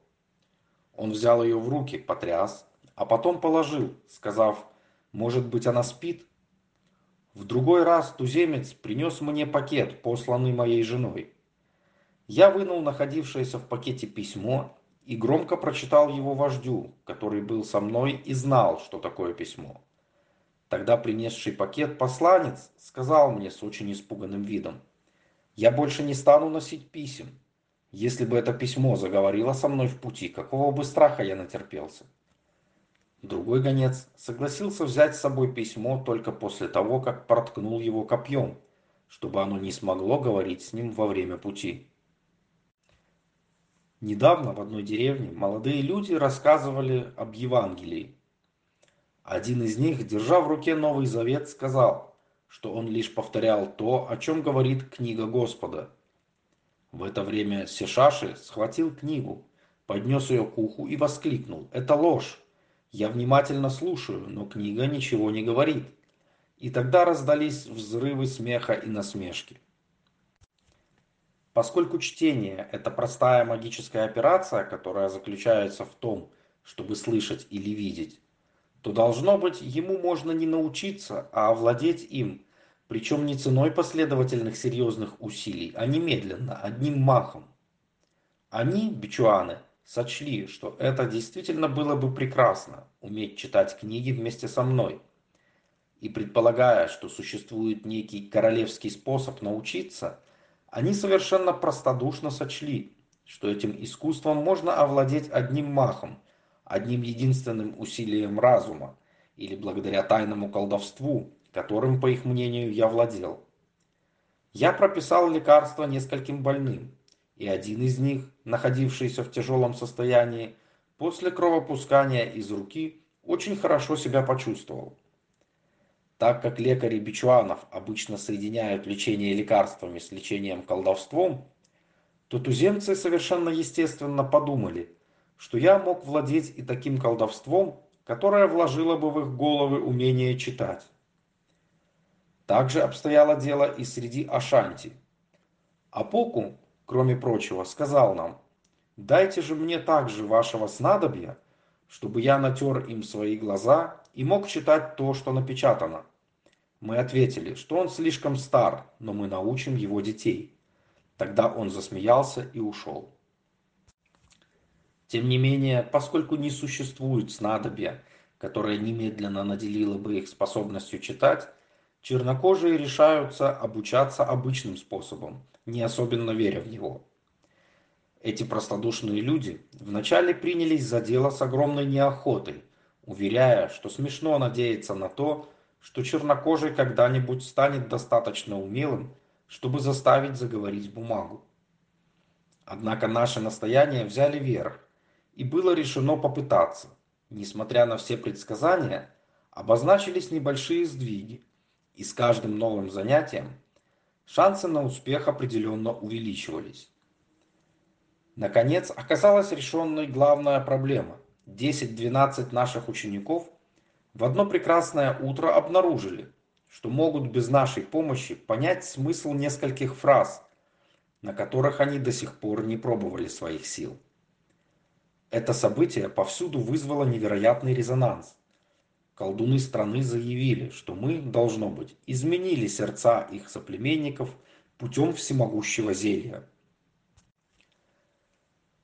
Он взял ее в руки, потряс, а потом положил, сказав, «Может быть, она спит?» В другой раз туземец принес мне пакет, посланный моей женой. Я вынул находившееся в пакете письмо и громко прочитал его вождю, который был со мной и знал, что такое письмо. Тогда принесший пакет посланец сказал мне с очень испуганным видом, «Я больше не стану носить писем. Если бы это письмо заговорило со мной в пути, какого бы страха я натерпелся?» Другой гонец согласился взять с собой письмо только после того, как проткнул его копьем, чтобы оно не смогло говорить с ним во время пути. Недавно в одной деревне молодые люди рассказывали об Евангелии. Один из них, держа в руке Новый Завет, сказал, что он лишь повторял то, о чем говорит книга Господа. В это время Сешаши схватил книгу, поднес ее к уху и воскликнул «Это ложь! Я внимательно слушаю, но книга ничего не говорит». И тогда раздались взрывы смеха и насмешки. Поскольку чтение – это простая магическая операция, которая заключается в том, чтобы слышать или видеть, то должно быть, ему можно не научиться, а овладеть им, причем не ценой последовательных серьезных усилий, а немедленно, одним махом. Они, бичуаны, сочли, что это действительно было бы прекрасно, уметь читать книги вместе со мной. И предполагая, что существует некий королевский способ научиться – они совершенно простодушно сочли, что этим искусством можно овладеть одним махом, одним единственным усилием разума, или благодаря тайному колдовству, которым, по их мнению, я владел. Я прописал лекарство нескольким больным, и один из них, находившийся в тяжелом состоянии, после кровопускания из руки очень хорошо себя почувствовал. Так как лекари бичуанов обычно соединяют лечение лекарствами с лечением колдовством, то туземцы совершенно естественно подумали, что я мог владеть и таким колдовством, которое вложило бы в их головы умение читать. Также обстояло дело и среди Ашанти. Апоку, кроме прочего, сказал нам, «Дайте же мне также вашего снадобья, чтобы я натер им свои глаза и мог читать то, что напечатано. Мы ответили, что он слишком стар, но мы научим его детей. Тогда он засмеялся и ушел. Тем не менее, поскольку не существует снадобья, которое немедленно наделило бы их способностью читать, чернокожие решаются обучаться обычным способом, не особенно веря в него. Эти простодушные люди вначале принялись за дело с огромной неохотой, уверяя, что смешно надеяться на то, что чернокожий когда-нибудь станет достаточно умелым, чтобы заставить заговорить бумагу. Однако наши настояния взяли верх, и было решено попытаться. Несмотря на все предсказания, обозначились небольшие сдвиги, и с каждым новым занятием шансы на успех определенно увеличивались. Наконец, оказалась решенной главная проблема. 10-12 наших учеников в одно прекрасное утро обнаружили, что могут без нашей помощи понять смысл нескольких фраз, на которых они до сих пор не пробовали своих сил. Это событие повсюду вызвало невероятный резонанс. Колдуны страны заявили, что мы, должно быть, изменили сердца их соплеменников путем всемогущего зелья.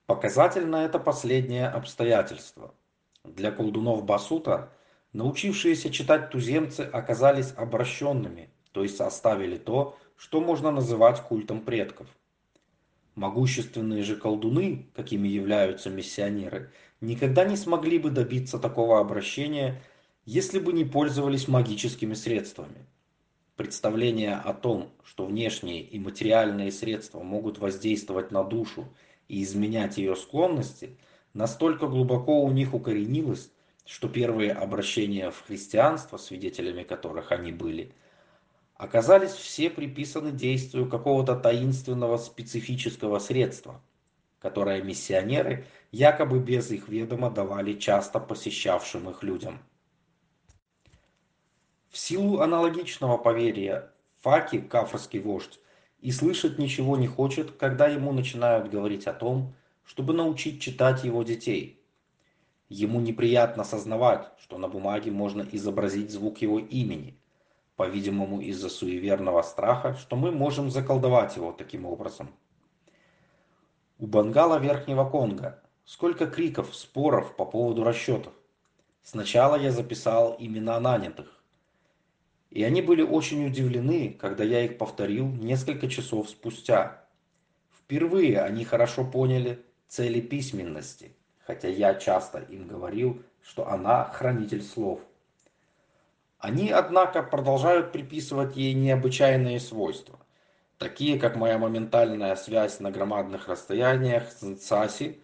Показательно это последнее обстоятельство. Для колдунов Басута – Научившиеся читать туземцы оказались обращенными, то есть оставили то, что можно называть культом предков. Могущественные же колдуны, какими являются миссионеры, никогда не смогли бы добиться такого обращения, если бы не пользовались магическими средствами. Представление о том, что внешние и материальные средства могут воздействовать на душу и изменять ее склонности, настолько глубоко у них укоренилось, что первые обращения в христианство, свидетелями которых они были, оказались все приписаны действию какого-то таинственного специфического средства, которое миссионеры якобы без их ведома давали часто посещавшим их людям. В силу аналогичного поверья Факи, кафрский вождь, и слышать ничего не хочет, когда ему начинают говорить о том, чтобы научить читать его детей. Ему неприятно сознавать, что на бумаге можно изобразить звук его имени, по-видимому из-за суеверного страха, что мы можем заколдовать его таким образом. У Бангала Верхнего Конга сколько криков, споров по поводу расчетов. Сначала я записал имена нанятых, и они были очень удивлены, когда я их повторил несколько часов спустя. Впервые они хорошо поняли цели письменности, хотя я часто им говорил, что она хранитель слов. Они, однако, продолжают приписывать ей необычайные свойства, такие как моя моментальная связь на громадных расстояниях с Цаси,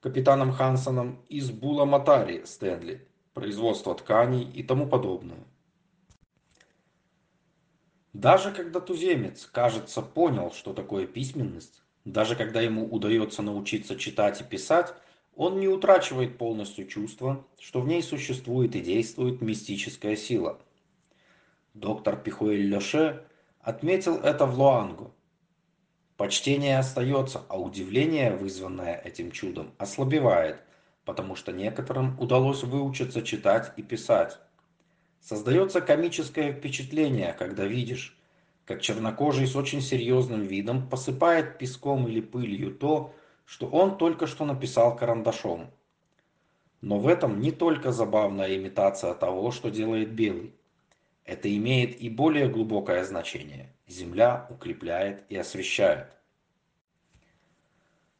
капитаном Хансоном, и с Буламатари Стэнли, производство тканей и тому подобное. Даже когда туземец, кажется, понял, что такое письменность, даже когда ему удается научиться читать и писать, он не утрачивает полностью чувство, что в ней существует и действует мистическая сила. Доктор Пихуэль Лёше отметил это в Луангу. Почтение остается, а удивление, вызванное этим чудом, ослабевает, потому что некоторым удалось выучиться читать и писать. Создается комическое впечатление, когда видишь, как чернокожий с очень серьезным видом посыпает песком или пылью то, что он только что написал карандашом. Но в этом не только забавная имитация того, что делает белый. Это имеет и более глубокое значение. Земля укрепляет и освещает.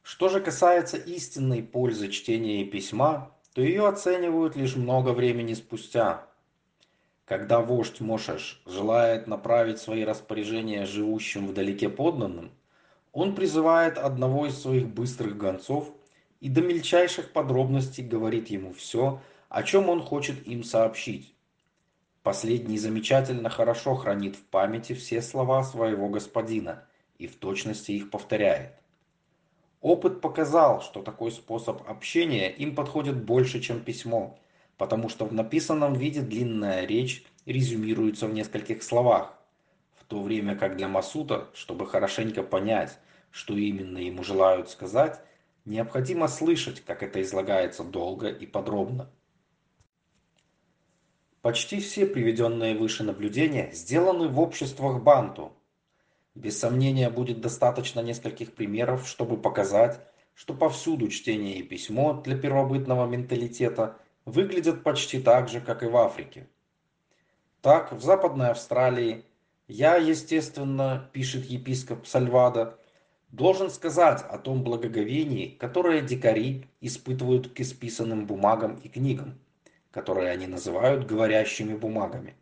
Что же касается истинной пользы чтения и письма, то ее оценивают лишь много времени спустя. Когда вождь Мошеш желает направить свои распоряжения живущим вдалеке подданным, он призывает одного из своих быстрых гонцов и до мельчайших подробностей говорит ему все, о чем он хочет им сообщить. Последний замечательно хорошо хранит в памяти все слова своего господина и в точности их повторяет. Опыт показал, что такой способ общения им подходит больше, чем письмо, потому что в написанном виде длинная речь резюмируется в нескольких словах, то время как для Масута, чтобы хорошенько понять, что именно ему желают сказать, необходимо слышать, как это излагается долго и подробно. Почти все приведенные выше наблюдения сделаны в обществах банту. Без сомнения будет достаточно нескольких примеров, чтобы показать, что повсюду чтение и письмо для первобытного менталитета выглядят почти так же, как и в Африке. Так, в Западной Австралии я, естественно, пишет епископ Сальвадо, должен сказать о том благоговении, которое дикари испытывают к исписанным бумагам и книгам, которые они называют говорящими бумагами.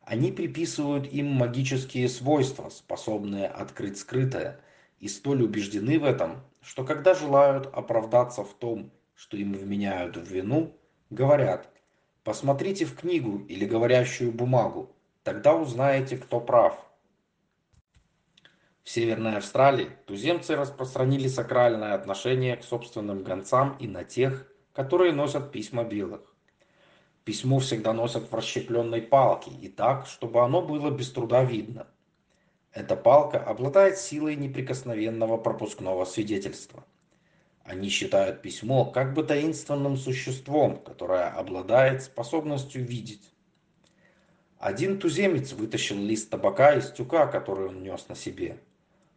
Они приписывают им магические свойства, способные открыть скрытое, и столь убеждены в этом, что когда желают оправдаться в том, что им вменяют в вину, говорят «посмотрите в книгу или говорящую бумагу, Тогда узнаете, кто прав. В Северной Австралии туземцы распространили сакральное отношение к собственным гонцам и на тех, которые носят письма белых. Письмо всегда носят в расщепленной палке и так, чтобы оно было без труда видно. Эта палка обладает силой неприкосновенного пропускного свидетельства. Они считают письмо как бы таинственным существом, которое обладает способностью видеть. Один туземец вытащил лист табака из тюка, который он нес на себе.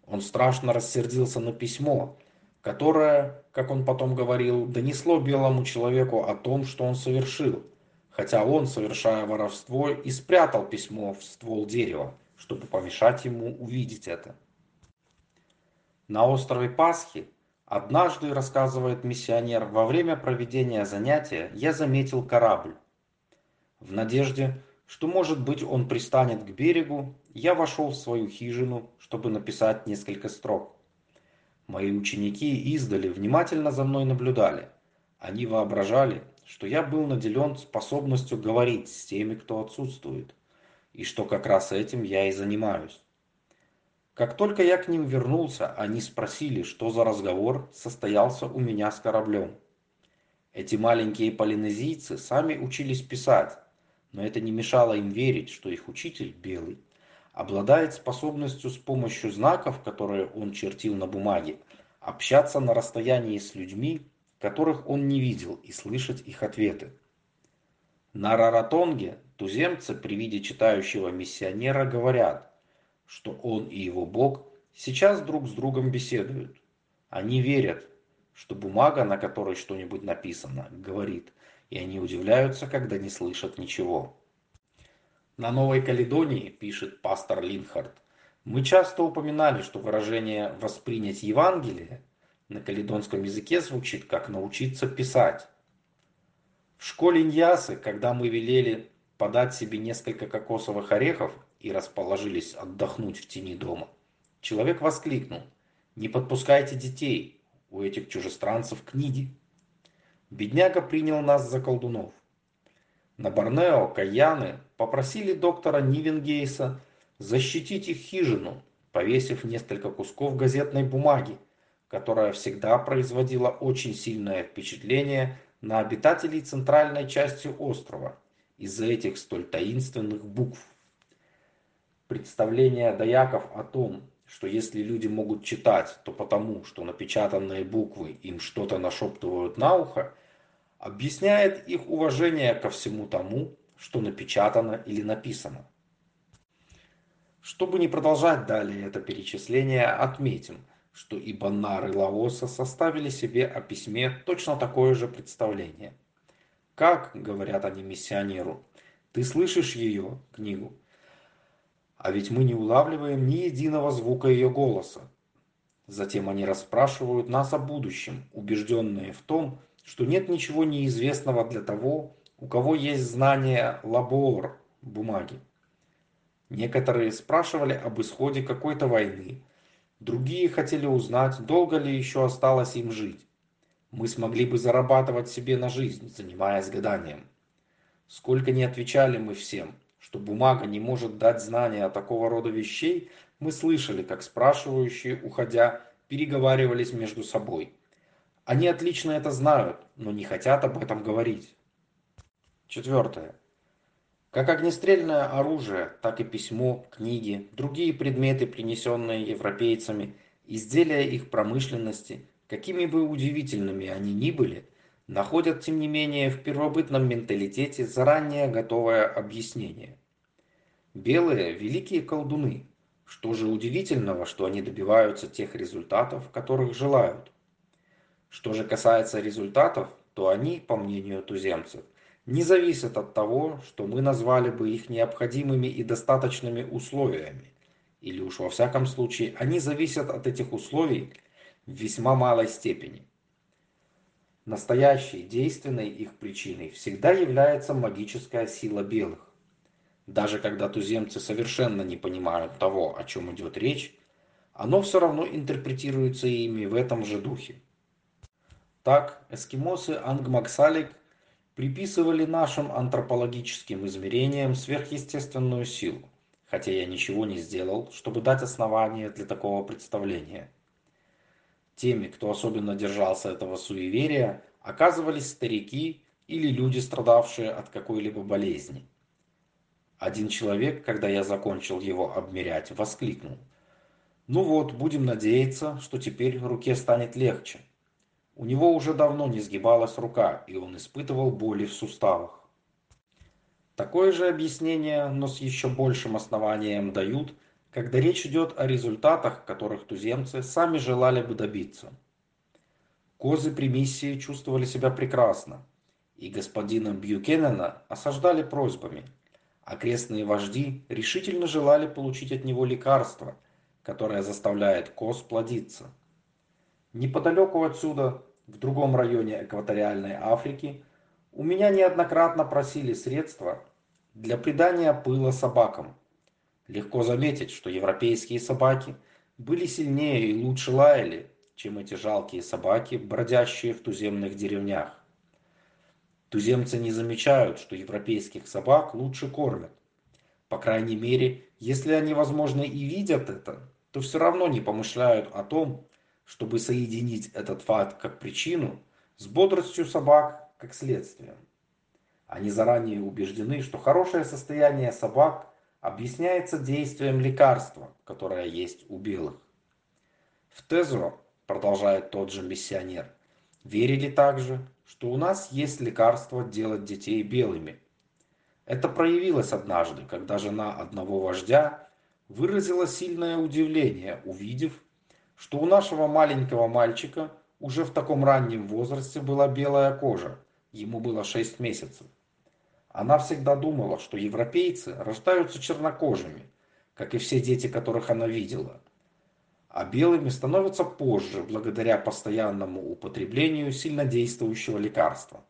Он страшно рассердился на письмо, которое, как он потом говорил, донесло белому человеку о том, что он совершил, хотя он, совершая воровство, и спрятал письмо в ствол дерева, чтобы помешать ему увидеть это. На острове Пасхи однажды, рассказывает миссионер, во время проведения занятия я заметил корабль. В надежде, что, может быть, он пристанет к берегу, я вошел в свою хижину, чтобы написать несколько строк. Мои ученики издали внимательно за мной наблюдали. Они воображали, что я был наделен способностью говорить с теми, кто отсутствует. и что как раз этим я и занимаюсь. Как только я к ним вернулся, они спросили, что за разговор состоялся у меня с кораблем. Эти маленькие полинезийцы сами учились писать, но это не мешало им верить, что их учитель, белый, обладает способностью с помощью знаков, которые он чертил на бумаге, общаться на расстоянии с людьми, которых он не видел, и слышать их ответы. На Раратонге туземцы при виде читающего миссионера говорят, что он и его Бог сейчас друг с другом беседуют. Они верят, что бумага, на которой что-нибудь написано, говорит, и они удивляются, когда не слышат ничего. На Новой Каледонии, пишет пастор Линхард, мы часто упоминали, что выражение «воспринять Евангелие» на каледонском языке звучит как «научиться писать». В школе Ньясы, когда мы велели подать себе несколько кокосовых орехов и расположились отдохнуть в тени дома, человек воскликнул «Не подпускайте детей, у этих чужестранцев книги». Бедняга принял нас за колдунов. На Борнео Каяны попросили доктора Нивенгейса защитить их хижину, повесив несколько кусков газетной бумаги, которая всегда производила очень сильное впечатление на обитателей центральной части острова из-за этих столь таинственных букв. Представление даяков о том, что если люди могут читать, то потому, что напечатанные буквы им что-то нашептывают на ухо – объясняет их уважение ко всему тому, что напечатано или написано. Чтобы не продолжать далее это перечисление, отметим, что и Баннар, и Лаоса составили себе о письме точно такое же представление. Как, говорят они миссионеру, ты слышишь ее, книгу, а ведь мы не улавливаем ни единого звука ее голоса. Затем они расспрашивают нас о будущем, убежденные в том, что нет ничего неизвестного для того, у кого есть знание лабор бумаги. Некоторые спрашивали об исходе какой-то войны, другие хотели узнать, долго ли еще осталось им жить. Мы смогли бы зарабатывать себе на жизнь, занимаясь гаданием. Сколько не отвечали мы всем, что бумага не может дать знания о такого рода вещей, мы слышали, как спрашивающие, уходя, переговаривались между собой – они отлично это знают, но не хотят об этом говорить. Четвертое. Как огнестрельное оружие, так и письмо, книги, другие предметы, принесенные европейцами, изделия их промышленности, какими бы удивительными они ни были, находят, тем не менее, в первобытном менталитете заранее готовое объяснение. Белые – великие колдуны. Что же удивительного, что они добиваются тех результатов, которых желают? Что же касается результатов, то они, по мнению туземцев, не зависят от того, что мы назвали бы их необходимыми и достаточными условиями. Или уж во всяком случае, они зависят от этих условий в весьма малой степени. Настоящей действенной их причиной всегда является магическая сила белых. Даже когда туземцы совершенно не понимают того, о чем идет речь, оно все равно интерпретируется ими в этом же духе. Так, эскимосы Ангмаксалик приписывали нашим антропологическим измерениям сверхъестественную силу, хотя я ничего не сделал, чтобы дать основание для такого представления. Теми, кто особенно держался этого суеверия, оказывались старики или люди, страдавшие от какой-либо болезни. Один человек, когда я закончил его обмерять, воскликнул. «Ну вот, будем надеяться, что теперь руке станет легче». У него уже давно не сгибалась рука, и он испытывал боли в суставах. Такое же объяснение, но с еще большим основанием дают, когда речь идет о результатах, которых туземцы сами желали бы добиться. Козы при миссии чувствовали себя прекрасно, и господина Бьюкенена осаждали просьбами. Окрестные вожди решительно желали получить от него лекарство, которое заставляет коз плодиться. Неподалеку отсюда, в другом районе экваториальной Африки, у меня неоднократно просили средства для придания пыла собакам. Легко заметить, что европейские собаки были сильнее и лучше лаяли, чем эти жалкие собаки, бродящие в туземных деревнях. Туземцы не замечают, что европейских собак лучше кормят. По крайней мере, если они, возможно, и видят это, то все равно не помышляют о том, чтобы соединить этот факт как причину с бодростью собак как следствием. Они заранее убеждены, что хорошее состояние собак объясняется действием лекарства, которое есть у белых. В Тезро, продолжает тот же миссионер, верили также, что у нас есть лекарство делать детей белыми. Это проявилось однажды, когда жена одного вождя выразила сильное удивление, увидев, что у нашего маленького мальчика уже в таком раннем возрасте была белая кожа, ему было 6 месяцев. Она всегда думала, что европейцы рождаются чернокожими, как и все дети, которых она видела, а белыми становятся позже, благодаря постоянному употреблению сильнодействующего лекарства.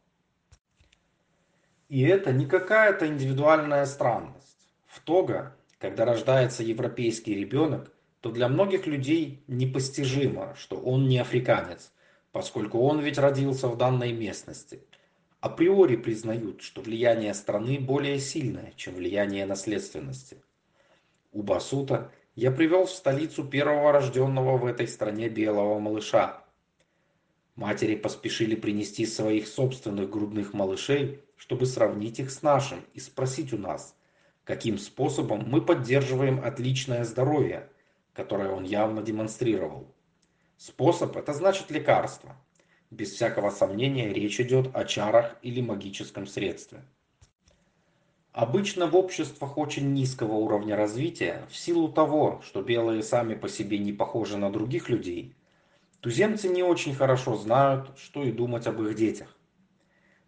И это не какая-то индивидуальная странность. В Того, когда рождается европейский ребенок, то для многих людей непостижимо, что он не африканец, поскольку он ведь родился в данной местности. Априори признают, что влияние страны более сильное, чем влияние наследственности. У Басута я привел в столицу первого рожденного в этой стране белого малыша. Матери поспешили принести своих собственных грудных малышей, чтобы сравнить их с нашим и спросить у нас, каким способом мы поддерживаем отличное здоровье, которое он явно демонстрировал. Способ – это значит лекарство. Без всякого сомнения речь идет о чарах или магическом средстве. Обычно в обществах очень низкого уровня развития, в силу того, что белые сами по себе не похожи на других людей, туземцы не очень хорошо знают, что и думать об их детях.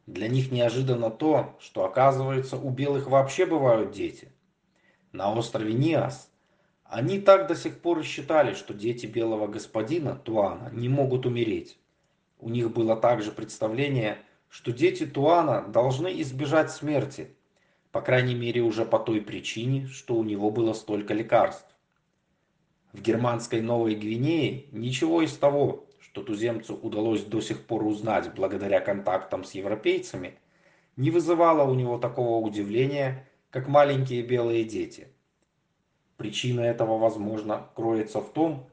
Для них неожиданно то, что оказывается у белых вообще бывают дети. На острове Ниас они так до сих пор и считали, что дети белого господина Туана не могут умереть. У них было также представление, что дети Туана должны избежать смерти, по крайней мере уже по той причине, что у него было столько лекарств. В германской Новой Гвинее ничего из того, что туземцу удалось до сих пор узнать благодаря контактам с европейцами, не вызывало у него такого удивления, как маленькие белые дети. Причина этого, возможно, кроется в том,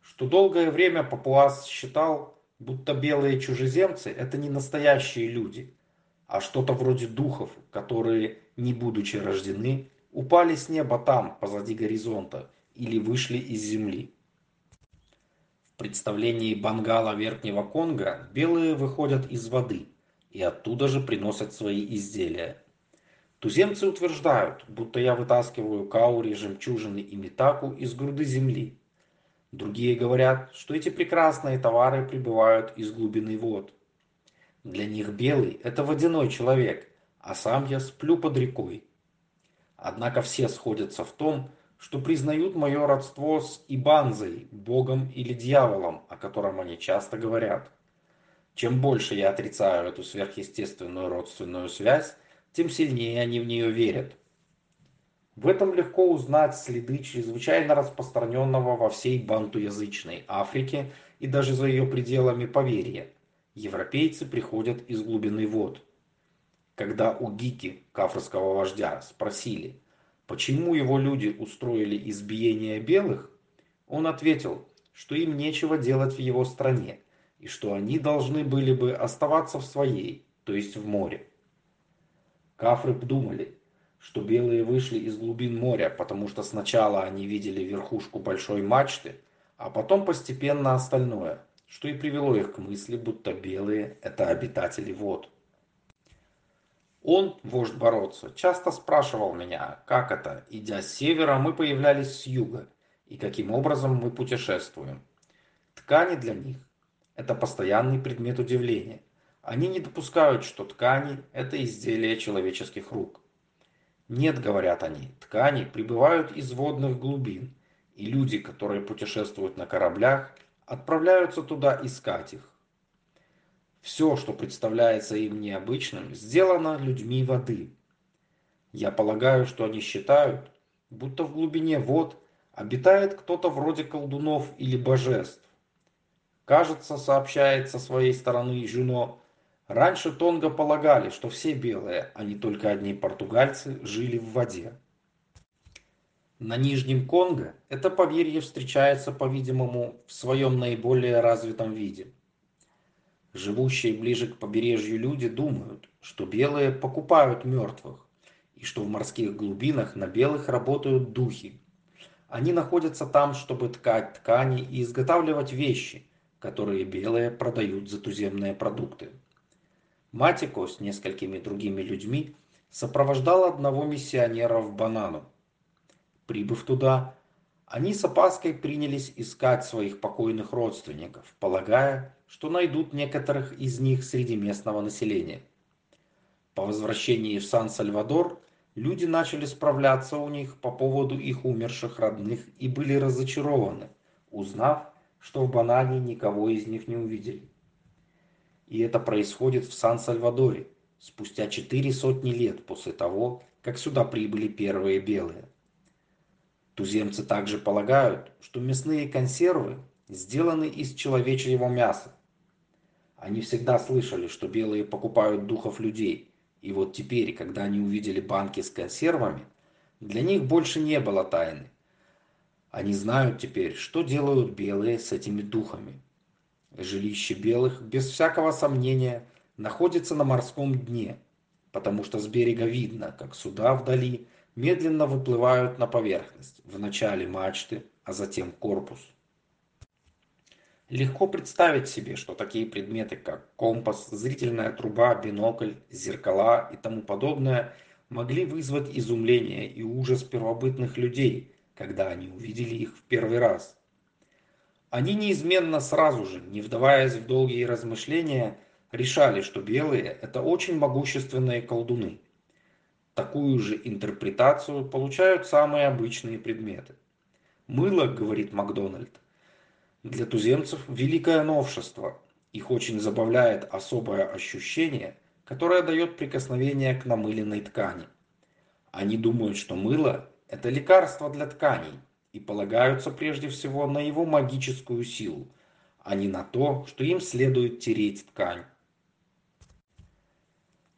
что долгое время Папуас считал, будто белые чужеземцы – это не настоящие люди, а что-то вроде духов, которые, не будучи рождены, упали с неба там, позади горизонта, или вышли из земли. В представлении Бангала Верхнего Конга белые выходят из воды и оттуда же приносят свои изделия. Туземцы утверждают, будто я вытаскиваю каури, жемчужины и метаку из груды земли. Другие говорят, что эти прекрасные товары прибывают из глубины вод. Для них белый – это водяной человек, а сам я сплю под рекой. Однако все сходятся в том, что признают мое родство с Ибанзой, богом или дьяволом, о котором они часто говорят. Чем больше я отрицаю эту сверхъестественную родственную связь, тем сильнее они в нее верят. В этом легко узнать следы чрезвычайно распространенного во всей бантуязычной Африке и даже за ее пределами поверья. Европейцы приходят из глубины вод. Когда у Гики, кафрского вождя, спросили, почему его люди устроили избиение белых, он ответил, что им нечего делать в его стране, и что они должны были бы оставаться в своей, то есть в море. Кафры думали, что белые вышли из глубин моря, потому что сначала они видели верхушку большой мачты, а потом постепенно остальное, что и привело их к мысли, будто белые – это обитатели вод. Он, вождь бороться, часто спрашивал меня, как это, идя с севера, мы появлялись с юга, и каким образом мы путешествуем. Ткани для них – это постоянный предмет удивления – они не допускают, что ткани – это изделия человеческих рук. Нет, говорят они, ткани прибывают из водных глубин, и люди, которые путешествуют на кораблях, отправляются туда искать их. Все, что представляется им необычным, сделано людьми воды. Я полагаю, что они считают, будто в глубине вод обитает кто-то вроде колдунов или божеств. Кажется, сообщает со своей стороны Жюно, Раньше Тонго полагали, что все белые, а не только одни португальцы, жили в воде. На Нижнем Конго это поверье встречается, по-видимому, в своем наиболее развитом виде. Живущие ближе к побережью люди думают, что белые покупают мертвых, и что в морских глубинах на белых работают духи. Они находятся там, чтобы ткать ткани и изготавливать вещи, которые белые продают за туземные продукты. Матико с несколькими другими людьми сопровождал одного миссионера в Банану. Прибыв туда, они с опаской принялись искать своих покойных родственников, полагая, что найдут некоторых из них среди местного населения. По возвращении в Сан-Сальвадор люди начали справляться у них по поводу их умерших родных и были разочарованы, узнав, что в Банане никого из них не увидели. И это происходит в Сан-Сальвадоре, спустя четыре сотни лет после того, как сюда прибыли первые белые. Туземцы также полагают, что мясные консервы сделаны из человечьего мяса. Они всегда слышали, что белые покупают духов людей, и вот теперь, когда они увидели банки с консервами, для них больше не было тайны. Они знают теперь, что делают белые с этими духами. Жилище белых, без всякого сомнения, находится на морском дне, потому что с берега видно, как суда вдали медленно выплывают на поверхность, в начале мачты, а затем корпус. Легко представить себе, что такие предметы, как компас, зрительная труба, бинокль, зеркала и тому подобное, могли вызвать изумление и ужас первобытных людей, когда они увидели их в первый раз. Они неизменно сразу же, не вдаваясь в долгие размышления, решали, что белые – это очень могущественные колдуны. Такую же интерпретацию получают самые обычные предметы. Мыло, говорит Макдональд, для туземцев великое новшество. Их очень забавляет особое ощущение, которое дает прикосновение к намыленной ткани. Они думают, что мыло – это лекарство для тканей и полагаются прежде всего на его магическую силу, а не на то, что им следует тереть ткань.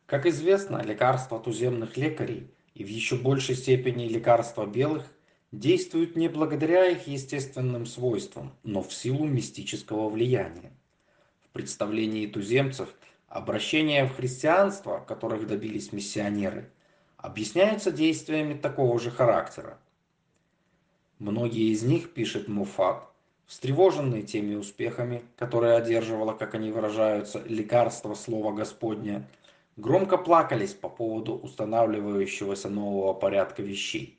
Как известно, лекарства туземных лекарей и в еще большей степени лекарства белых действуют не благодаря их естественным свойствам, но в силу мистического влияния. В представлении туземцев обращение в христианство, которых добились миссионеры, объясняется действиями такого же характера. Многие из них, пишет Муфат, встревоженные теми успехами, которые одерживало, как они выражаются, лекарство Слова Господня, громко плакались по поводу устанавливающегося нового порядка вещей,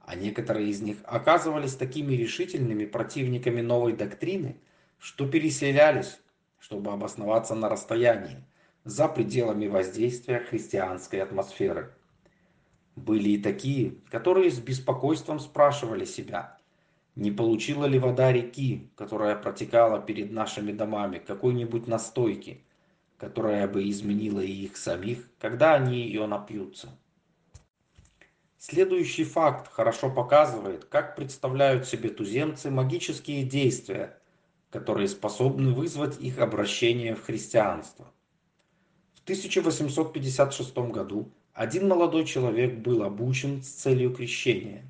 а некоторые из них оказывались такими решительными противниками новой доктрины, что переселялись, чтобы обосноваться на расстоянии, за пределами воздействия христианской атмосферы. Были и такие, которые с беспокойством спрашивали себя, не получила ли вода реки, которая протекала перед нашими домами, какой-нибудь настойки, которая бы изменила и их самих, когда они ее напьются. Следующий факт хорошо показывает, как представляют себе туземцы магические действия, которые способны вызвать их обращение в христианство. В 1856 году один молодой человек был обучен с целью крещения.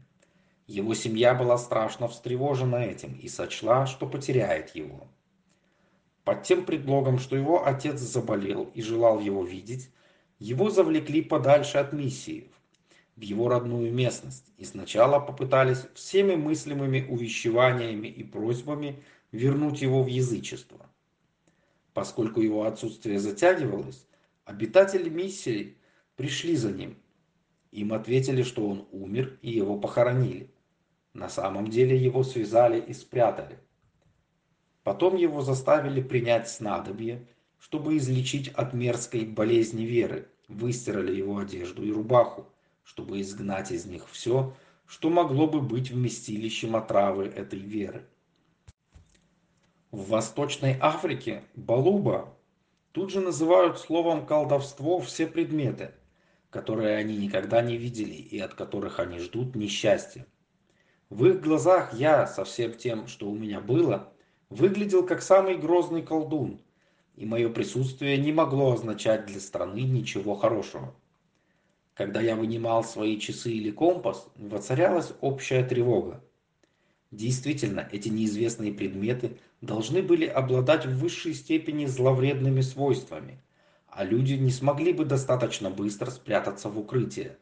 Его семья была страшно встревожена этим и сочла, что потеряет его. Под тем предлогом, что его отец заболел и желал его видеть, его завлекли подальше от миссии, в его родную местность, и сначала попытались всеми мыслимыми увещеваниями и просьбами вернуть его в язычество. Поскольку его отсутствие затягивалось, обитатели миссии пришли за ним. Им ответили, что он умер и его похоронили. На самом деле его связали и спрятали. Потом его заставили принять снадобье, чтобы излечить от мерзкой болезни веры. Выстирали его одежду и рубаху, чтобы изгнать из них все, что могло бы быть вместилищем отравы этой веры. В Восточной Африке балуба тут же называют словом колдовство все предметы, которые они никогда не видели и от которых они ждут несчастья. В их глазах я со всем тем, что у меня было, выглядел как самый грозный колдун, и мое присутствие не могло означать для страны ничего хорошего. Когда я вынимал свои часы или компас, воцарялась общая тревога. Действительно, эти неизвестные предметы должны были обладать в высшей степени зловредными свойствами, а люди не смогли бы достаточно быстро спрятаться в укрытие.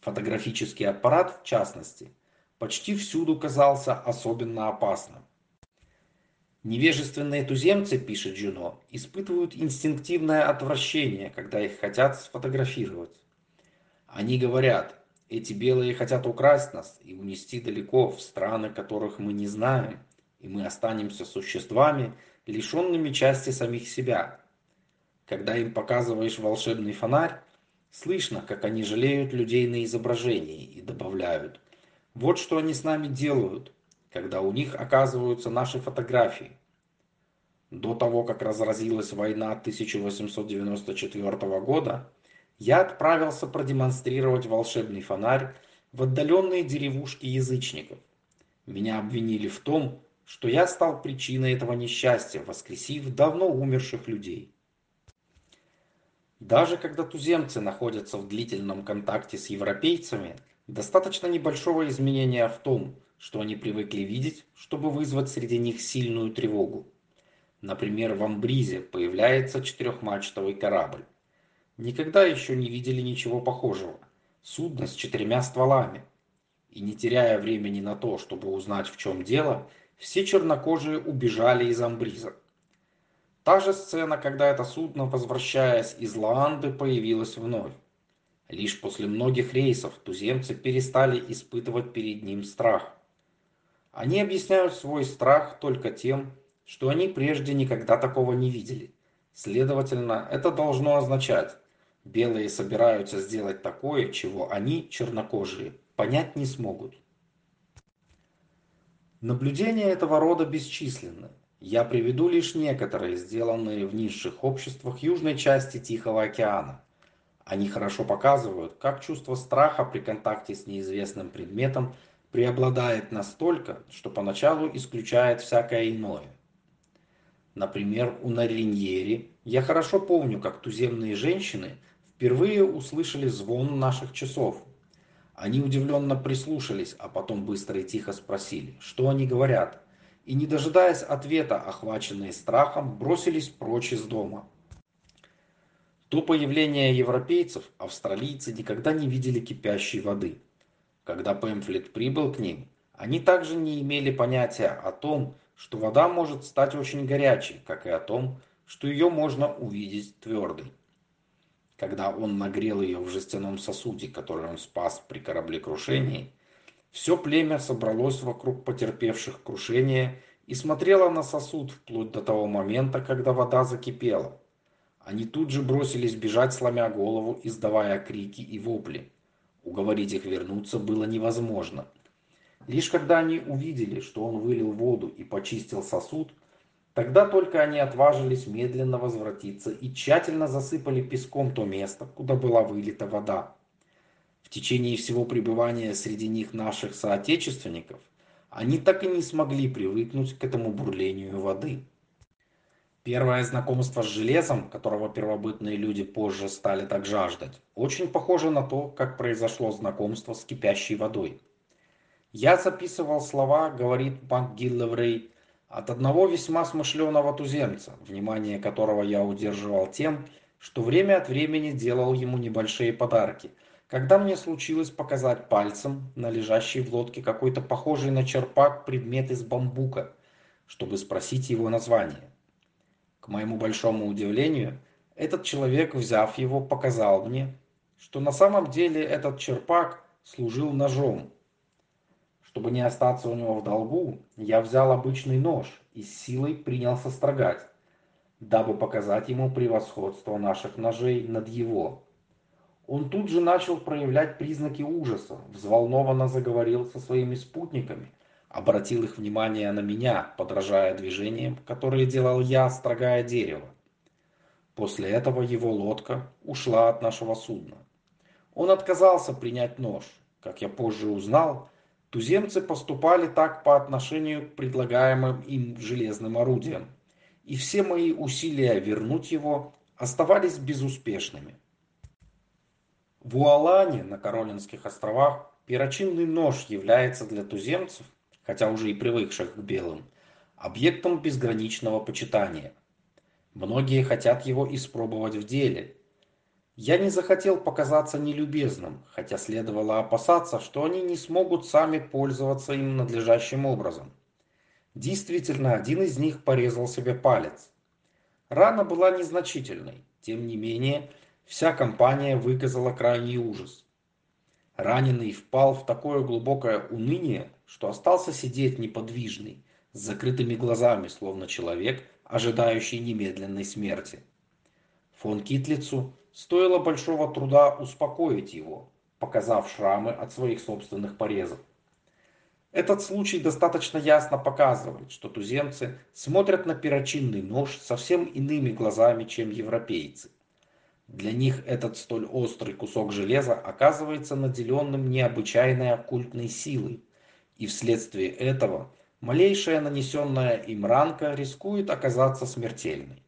Фотографический аппарат, в частности, почти всюду казался особенно опасным. Невежественные туземцы, пишет Джуно, испытывают инстинктивное отвращение, когда их хотят сфотографировать. Они говорят, эти белые хотят украсть нас и унести далеко в страны, которых мы не знаем, и мы останемся существами, лишенными части самих себя. Когда им показываешь волшебный фонарь, слышно, как они жалеют людей на изображении и добавляют, вот что они с нами делают, когда у них оказываются наши фотографии. До того, как разразилась война 1894 года, я отправился продемонстрировать волшебный фонарь в отдаленные деревушки язычников. Меня обвинили в том, что я стал причиной этого несчастья, воскресив давно умерших людей. Даже когда туземцы находятся в длительном контакте с европейцами, достаточно небольшого изменения в том, что они привыкли видеть, чтобы вызвать среди них сильную тревогу. Например, в Амбризе появляется четырехмачтовый корабль. Никогда еще не видели ничего похожего. Судно с четырьмя стволами. И не теряя времени на то, чтобы узнать, в чем дело, все чернокожие убежали из Амбриза. Та же сцена, когда это судно, возвращаясь из Лаанды, появилось вновь. Лишь после многих рейсов туземцы перестали испытывать перед ним страх. Они объясняют свой страх только тем, что они прежде никогда такого не видели. Следовательно, это должно означать, Белые собираются сделать такое, чего они, чернокожие, понять не смогут. Наблюдения этого рода бесчисленны. Я приведу лишь некоторые, сделанные в низших обществах южной части Тихого океана. Они хорошо показывают, как чувство страха при контакте с неизвестным предметом преобладает настолько, что поначалу исключает всякое иное. Например, у Нариньери я хорошо помню, как туземные женщины – впервые услышали звон наших часов. Они удивленно прислушались, а потом быстро и тихо спросили, что они говорят, и, не дожидаясь ответа, охваченные страхом, бросились прочь из дома. До появления европейцев австралийцы никогда не видели кипящей воды. Когда Пэмфлет прибыл к ним, они также не имели понятия о том, что вода может стать очень горячей, как и о том, что ее можно увидеть твердой когда он нагрел ее в жестяном сосуде, который он спас при кораблекрушении, все племя собралось вокруг потерпевших крушение и смотрело на сосуд вплоть до того момента, когда вода закипела. Они тут же бросились бежать, сломя голову, издавая крики и вопли. Уговорить их вернуться было невозможно. Лишь когда они увидели, что он вылил воду и почистил сосуд, Тогда только они отважились медленно возвратиться и тщательно засыпали песком то место, куда была вылита вода. В течение всего пребывания среди них наших соотечественников они так и не смогли привыкнуть к этому бурлению воды. Первое знакомство с железом, которого первобытные люди позже стали так жаждать, очень похоже на то, как произошло знакомство с кипящей водой. Я записывал слова, говорит МакГиллеврей, от одного весьма смышленого туземца, внимание которого я удерживал тем, что время от времени делал ему небольшие подарки, когда мне случилось показать пальцем на лежащий в лодке какой-то похожий на черпак предмет из бамбука, чтобы спросить его название. К моему большому удивлению, этот человек, взяв его, показал мне, что на самом деле этот черпак служил ножом, чтобы не остаться у него в долгу, я взял обычный нож и с силой принялся строгать, дабы показать ему превосходство наших ножей над его. Он тут же начал проявлять признаки ужаса, взволнованно заговорил со своими спутниками, обратил их внимание на меня, подражая движениям, которые делал я, строгая дерево. После этого его лодка ушла от нашего судна. Он отказался принять нож. Как я позже узнал, Туземцы поступали так по отношению к предлагаемым им железным орудиям, и все мои усилия вернуть его оставались безуспешными. В Уалане на Каролинских островах перочинный нож является для туземцев, хотя уже и привыкших к белым, объектом безграничного почитания. Многие хотят его испробовать в деле. Я не захотел показаться нелюбезным, хотя следовало опасаться, что они не смогут сами пользоваться им надлежащим образом. Действительно, один из них порезал себе палец. Рана была незначительной, тем не менее, вся компания выказала крайний ужас. Раненый впал в такое глубокое уныние, что остался сидеть неподвижный, с закрытыми глазами, словно человек, ожидающий немедленной смерти. Фон Китлицу стоило большого труда успокоить его, показав шрамы от своих собственных порезов. Этот случай достаточно ясно показывает, что туземцы смотрят на перочинный нож совсем иными глазами, чем европейцы. Для них этот столь острый кусок железа оказывается наделенным необычайной оккультной силой, и вследствие этого малейшая нанесенная им ранка рискует оказаться смертельной.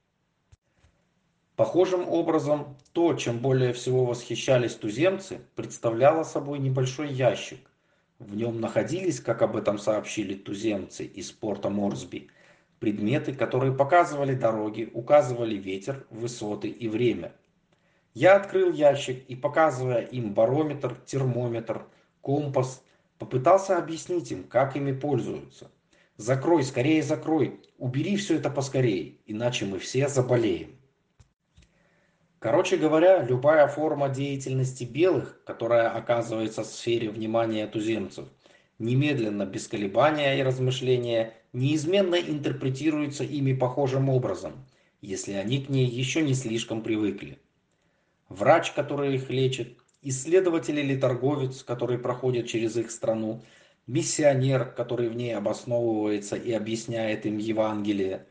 Похожим образом, то, чем более всего восхищались туземцы, представляло собой небольшой ящик. В нем находились, как об этом сообщили туземцы из порта Морсби, предметы, которые показывали дороги, указывали ветер, высоты и время. Я открыл ящик и, показывая им барометр, термометр, компас, попытался объяснить им, как ими пользуются. Закрой, скорее закрой, убери все это поскорее, иначе мы все заболеем. Короче говоря, любая форма деятельности белых, которая оказывается в сфере внимания туземцев, немедленно, без колебания и размышления, неизменно интерпретируется ими похожим образом, если они к ней еще не слишком привыкли врач, который их лечит, исследователь или торговец, который проходит через их страну, миссионер, который в ней обосновывается и объясняет им Евангелие.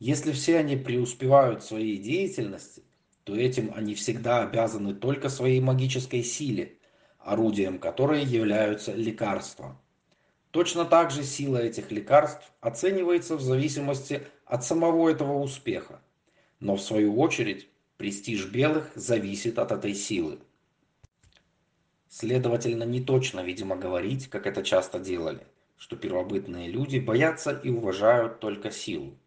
Если все они преуспевают в своей деятельности, то этим они всегда обязаны только своей магической силе, орудием которой являются лекарства. Точно так же сила этих лекарств оценивается в зависимости от самого этого успеха. Но в свою очередь Престиж белых зависит от этой силы. Следовательно, не точно, видимо, говорить, как это часто делали, что первобытные люди боятся и уважают только силу.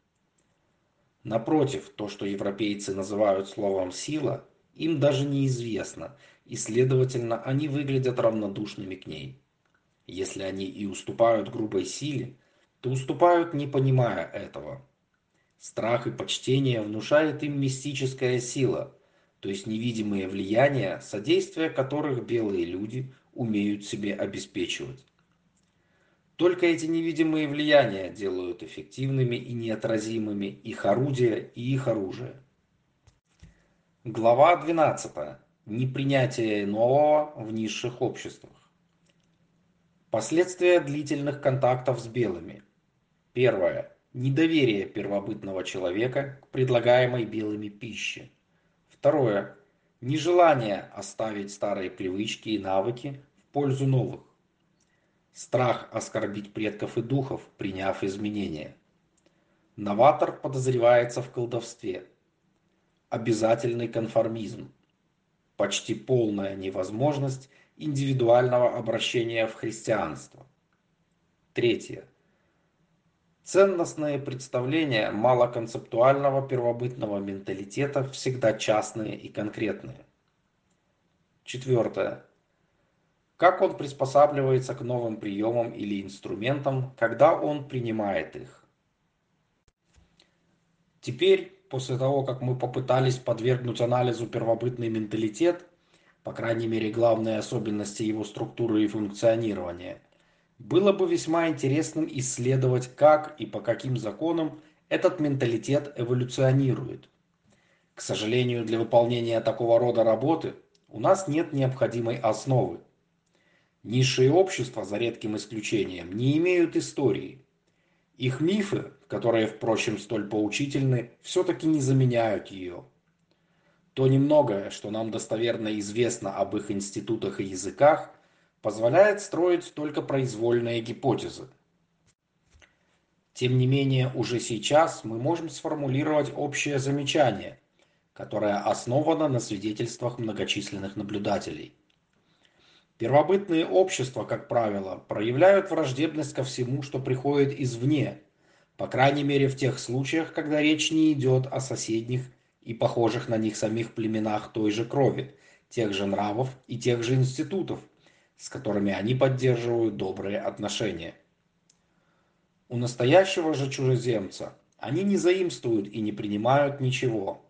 Напротив, то, что европейцы называют словом «сила», им даже неизвестно, и, следовательно, они выглядят равнодушными к ней. Если они и уступают грубой силе, то уступают, не понимая этого. Страх и почтение внушает им мистическая сила, то есть невидимые влияния, содействия которых белые люди умеют себе обеспечивать. Только эти невидимые влияния делают эффективными и неотразимыми их орудия и их оружие. Глава 12. Непринятие нового в низших обществах. Последствия длительных контактов с белыми. Первое недоверие первобытного человека к предлагаемой белыми пище. Второе. Нежелание оставить старые привычки и навыки в пользу новых. Страх оскорбить предков и духов, приняв изменения. Новатор подозревается в колдовстве. Обязательный конформизм. Почти полная невозможность индивидуального обращения в христианство. Третье Ценностные представления малоконцептуального первобытного менталитета всегда частные и конкретные. Четвертое. Как он приспосабливается к новым приемам или инструментам, когда он принимает их. Теперь, после того, как мы попытались подвергнуть анализу первобытный менталитет, по крайней мере главные особенности его структуры и функционирования – было бы весьма интересным исследовать, как и по каким законам этот менталитет эволюционирует. К сожалению, для выполнения такого рода работы у нас нет необходимой основы. Низшие общества, за редким исключением, не имеют истории. Их мифы, которые, впрочем, столь поучительны, все-таки не заменяют ее. То немногое, что нам достоверно известно об их институтах и языках, позволяет строить только произвольные гипотезы. Тем не менее, уже сейчас мы можем сформулировать общее замечание, которая основана на свидетельствах многочисленных наблюдателей. Первобытные общества, как правило, проявляют враждебность ко всему, что приходит извне, по крайней мере в тех случаях, когда речь не идет о соседних и похожих на них самих племенах той же крови, тех же нравов и тех же институтов, с которыми они поддерживают добрые отношения. У настоящего же чужеземца они не заимствуют и не принимают ничего.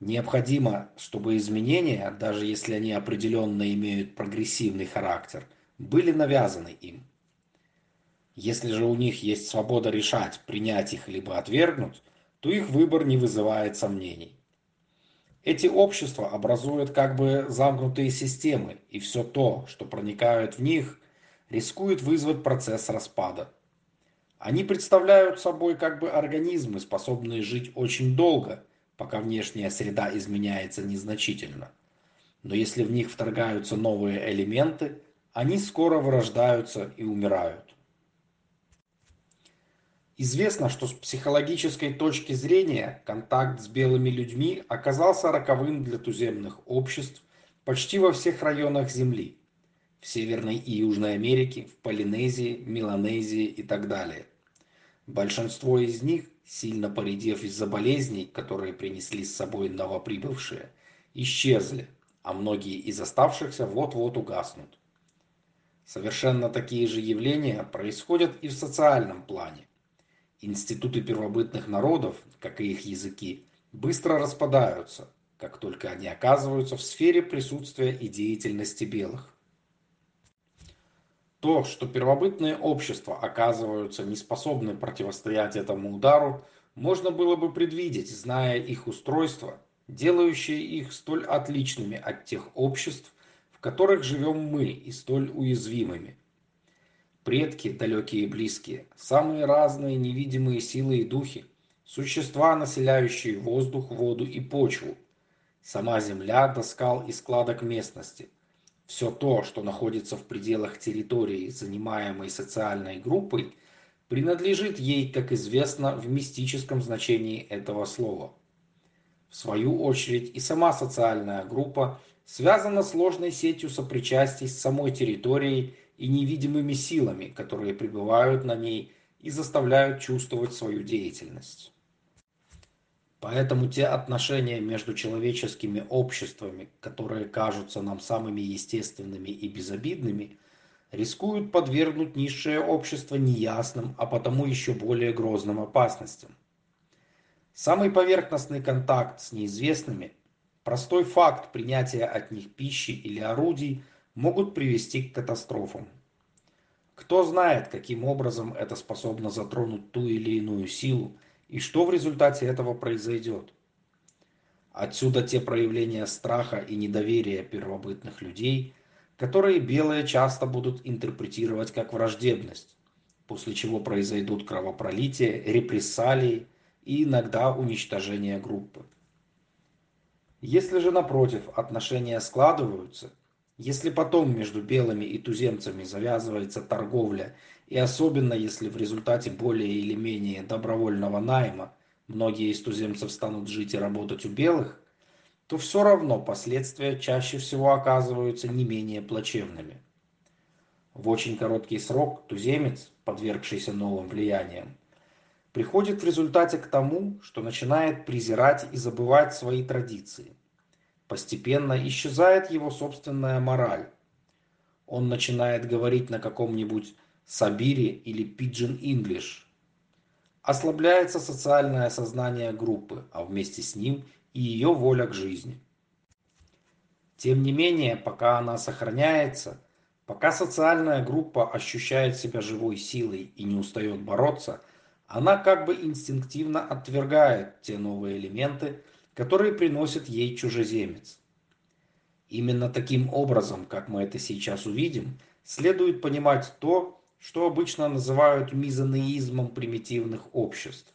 Необходимо, чтобы изменения, даже если они определенно имеют прогрессивный характер, были навязаны им. Если же у них есть свобода решать, принять их либо отвергнуть, то их выбор не вызывает сомнений. Эти общества образуют как бы замкнутые системы, и все то, что проникает в них, рискует вызвать процесс распада. Они представляют собой как бы организмы, способные жить очень долго, пока внешняя среда изменяется незначительно. Но если в них вторгаются новые элементы, они скоро вырождаются и умирают. Известно, что с психологической точки зрения контакт с белыми людьми оказался роковым для туземных обществ почти во всех районах Земли в Северной и Южной Америке, в Полинезии, Меланезии и так далее. Большинство из них, сильно поредев из-за болезней, которые принесли с собой новоприбывшие, исчезли, а многие из оставшихся вот-вот угаснут. Совершенно такие же явления происходят и в социальном плане. Институты первобытных народов, как и их языки, быстро распадаются, как только они оказываются в сфере присутствия и деятельности белых. То, что первобытные общества оказываются неспособны противостоять этому удару, можно было бы предвидеть, зная их устройство, делающее их столь отличными от тех обществ, в которых живем мы, и столь уязвимыми. Предки, далекие и близкие, самые разные невидимые силы и духи, существа, населяющие воздух, воду и почву, сама земля до скал и складок местности, все то, что находится в пределах территории, занимаемой социальной группой, принадлежит ей, как известно, в мистическом значении этого слова. В свою очередь и сама социальная группа связана сложной сетью сопричастий с самой территорией и невидимыми силами, которые пребывают на ней и заставляют чувствовать свою деятельность. Поэтому те отношения между человеческими обществами, которые кажутся нам самыми естественными и безобидными, рискуют подвергнуть низшее общество неясным, а потому еще более грозным опасностям. Самый поверхностный контакт с неизвестными, простой факт принятия от них пищи или орудий могут привести к катастрофам. Кто знает, каким образом это способно затронуть ту или иную силу, и что в результате этого произойдет. Отсюда те проявления страха и недоверия первобытных людей, которые белые часто будут интерпретировать как враждебность, после чего произойдут кровопролитие, репрессалии и иногда уничтожение группы. Если же напротив отношения складываются, если потом между белыми и туземцами завязывается торговля и особенно если в результате более или менее добровольного найма многие из туземцев станут жить и работать у белых, то все равно последствия чаще всего оказываются не менее плачевными. В очень короткий срок туземец, подвергшийся новым влияниям, приходит в результате к тому, что начинает презирать и забывать свои традиции. Постепенно исчезает его собственная мораль. Он начинает говорить на каком-нибудь Сабири или English. Ослабляется социальное сознание группы, а вместе с ним и ее воля к жизни. Тем не менее, пока она сохраняется, пока социальная группа ощущает себя живой силой и не устает бороться, она как бы инстинктивно отвергает те новые элементы, которые приносит ей чужеземец. Именно таким образом, как мы это сейчас увидим, следует понимать то, что обычно называют мизонеизмом примитивных обществ.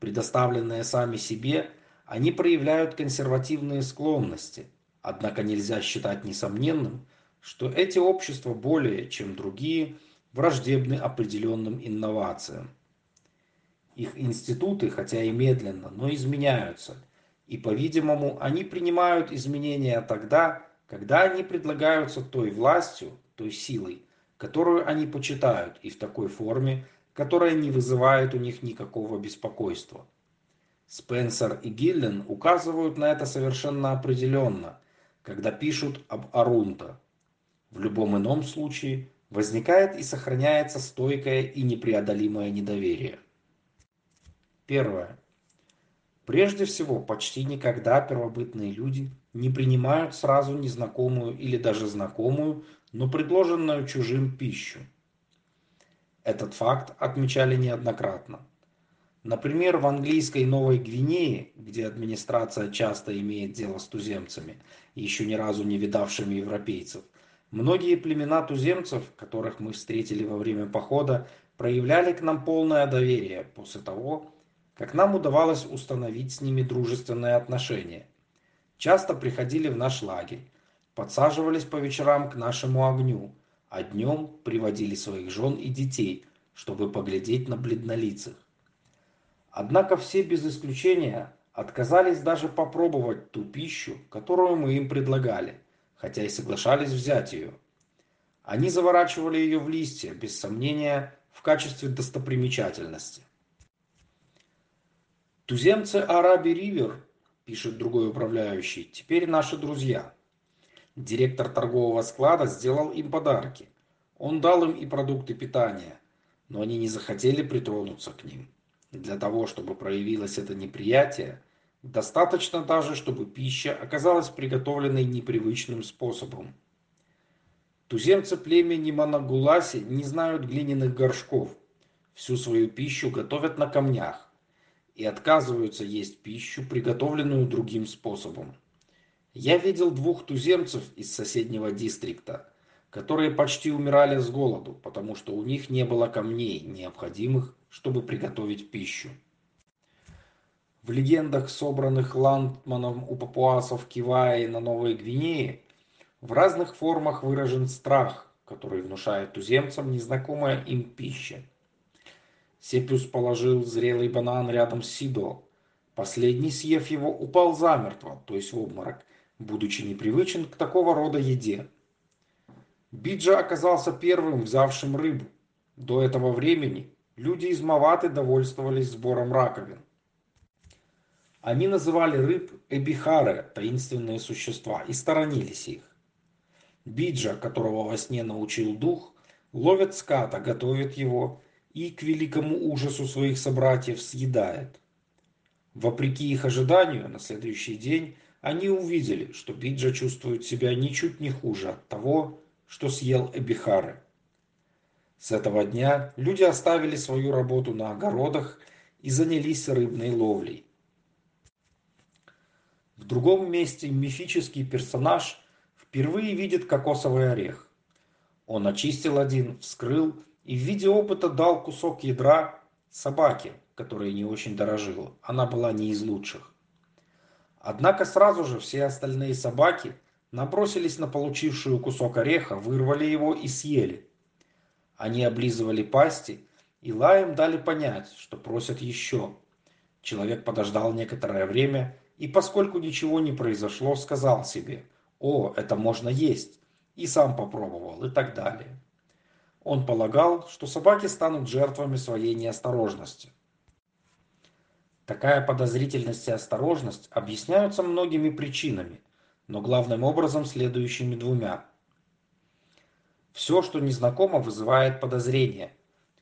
Предоставленные сами себе, они проявляют консервативные склонности, однако нельзя считать несомненным, что эти общества более, чем другие, враждебны определенным инновациям. Их институты, хотя и медленно, но изменяются, И, по-видимому, они принимают изменения тогда, когда они предлагаются той властью, той силой, которую они почитают, и в такой форме, которая не вызывает у них никакого беспокойства. Спенсер и Гиллен указывают на это совершенно определенно, когда пишут об Арунта. В любом ином случае возникает и сохраняется стойкое и непреодолимое недоверие. Первое. Прежде всего, почти никогда первобытные люди не принимают сразу незнакомую или даже знакомую, но предложенную чужим пищу. Этот факт отмечали неоднократно. Например, в английской Новой Гвинее, где администрация часто имеет дело с туземцами, еще ни разу не видавшими европейцев, многие племена туземцев, которых мы встретили во время похода, проявляли к нам полное доверие после того, как нам удавалось установить с ними дружественные отношения. Часто приходили в наш лагерь, подсаживались по вечерам к нашему огню, а днем приводили своих жен и детей, чтобы поглядеть на бледнолицых. Однако все без исключения отказались даже попробовать ту пищу, которую мы им предлагали, хотя и соглашались взять ее. Они заворачивали ее в листья, без сомнения, в качестве достопримечательности. Туземцы Араби Ривер, пишет другой управляющий, теперь наши друзья. Директор торгового склада сделал им подарки. Он дал им и продукты питания, но они не захотели притронуться к ним. Для того, чтобы проявилось это неприятие, достаточно даже, чтобы пища оказалась приготовленной непривычным способом. Туземцы племени Манагуласи не знают глиняных горшков. Всю свою пищу готовят на камнях и отказываются есть пищу, приготовленную другим способом. Я видел двух туземцев из соседнего дистрикта, которые почти умирали с голоду, потому что у них не было камней, необходимых чтобы приготовить пищу. В легендах, собранных Ландманом у папуасов Киваи на Новой Гвинее, в разных формах выражен страх, который внушает туземцам незнакомая им пища. Сепиус положил зрелый банан рядом с Сидо. Последний, съев его, упал замертво, то есть в обморок, будучи непривычен к такого рода еде. Биджа оказался первым, взявшим рыбу. До этого времени Люди из Маваты довольствовались сбором раковин. Они называли рыб эбихары, таинственные существа, и сторонились их. Биджа, которого во сне научил дух, ловит ската, готовит его и, к великому ужасу своих собратьев, съедает. Вопреки их ожиданию, на следующий день они увидели, что Биджа чувствует себя ничуть не хуже от того, что съел Эбихары. С этого дня люди оставили свою работу на огородах и занялись рыбной ловлей. В другом месте мифический персонаж впервые видит кокосовый орех. Он очистил один, вскрыл и в виде опыта дал кусок ядра собаке, которая не очень дорожила. Она была не из лучших. Однако сразу же все остальные собаки набросились на получившую кусок ореха, вырвали его и съели. Они облизывали пасти и лаем дали понять, что просят еще. Человек подождал некоторое время и, поскольку ничего не произошло, сказал себе «О, это можно есть!» и сам попробовал и так далее. Он полагал, что собаки станут жертвами своей неосторожности. Такая подозрительность и осторожность объясняются многими причинами, но главным образом следующими двумя – все, что незнакомо, вызывает подозрение.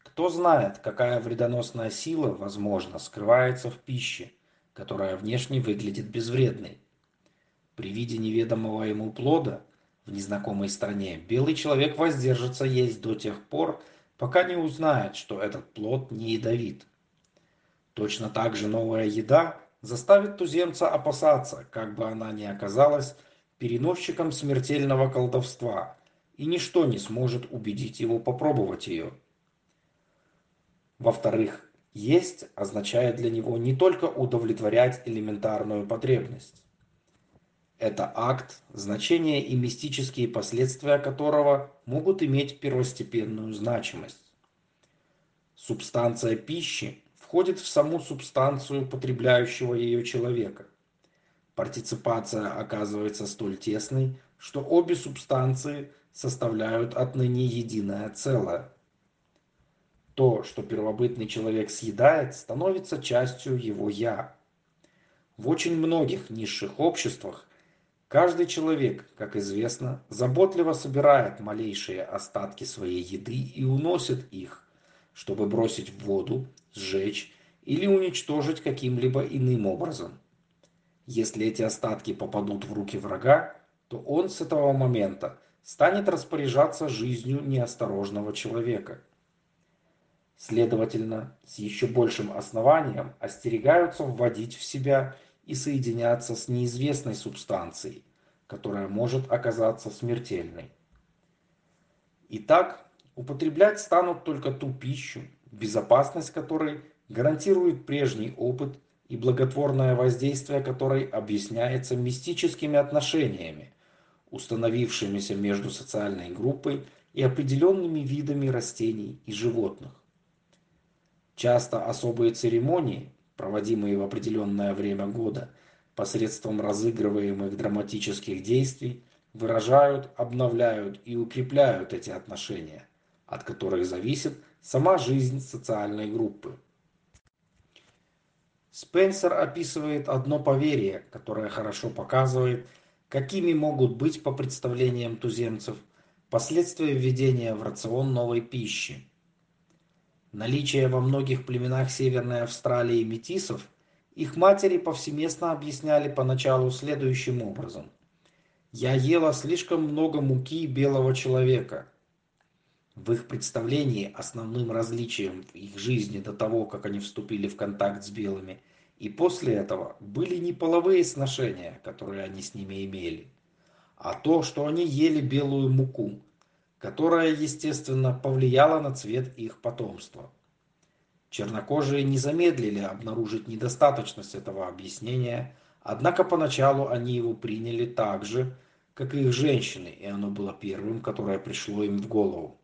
Кто знает, какая вредоносная сила, возможно, скрывается в пище, которая внешне выглядит безвредной. При виде неведомого ему плода в незнакомой стране белый человек воздержится есть до тех пор, пока не узнает, что этот плод не ядовит. Точно так же новая еда заставит туземца опасаться, как бы она ни оказалась переносчиком смертельного колдовства – и ничто не сможет убедить его попробовать ее. Во-вторых, есть означает для него не только удовлетворять элементарную потребность. Это акт, значение и мистические последствия которого могут иметь первостепенную значимость. Субстанция пищи входит в саму субстанцию потребляющего ее человека. партиципация оказывается столь тесной, что обе субстанции составляют отныне единое целое. То, что первобытный человек съедает, становится частью его «я». В очень многих низших обществах каждый человек, как известно, заботливо собирает малейшие остатки своей еды и уносит их, чтобы бросить в воду, сжечь или уничтожить каким-либо иным образом. Если эти остатки попадут в руки врага, то он с этого момента станет распоряжаться жизнью неосторожного человека. Следовательно, с еще большим основанием остерегаются вводить в себя и соединяться с неизвестной субстанцией, которая может оказаться смертельной. Итак, употреблять станут только ту пищу, безопасность которой гарантирует прежний опыт и благотворное воздействие которой объясняется мистическими отношениями, установившимися между социальной группой и определенными видами растений и животных. Часто особые церемонии, проводимые в определенное время года, посредством разыгрываемых драматических действий, выражают, обновляют и укрепляют эти отношения, от которых зависит сама жизнь социальной группы. Спенсер описывает одно поверье, которое хорошо показывает, какими могут быть по представлениям туземцев последствия введения в рацион новой пищи. Наличие во многих племенах Северной Австралии метисов их матери повсеместно объясняли поначалу следующим образом. «Я ела слишком много муки белого человека». В их представлении основным различием в их жизни до того, как они вступили в контакт с белыми, и после этого были не половые сношения, которые они с ними имели, а то, что они ели белую муку, которая, естественно, повлияла на цвет их потомства. Чернокожие не замедлили обнаружить недостаточность этого объяснения, однако поначалу они его приняли так же, как и их женщины, и оно было первым, которое пришло им в голову.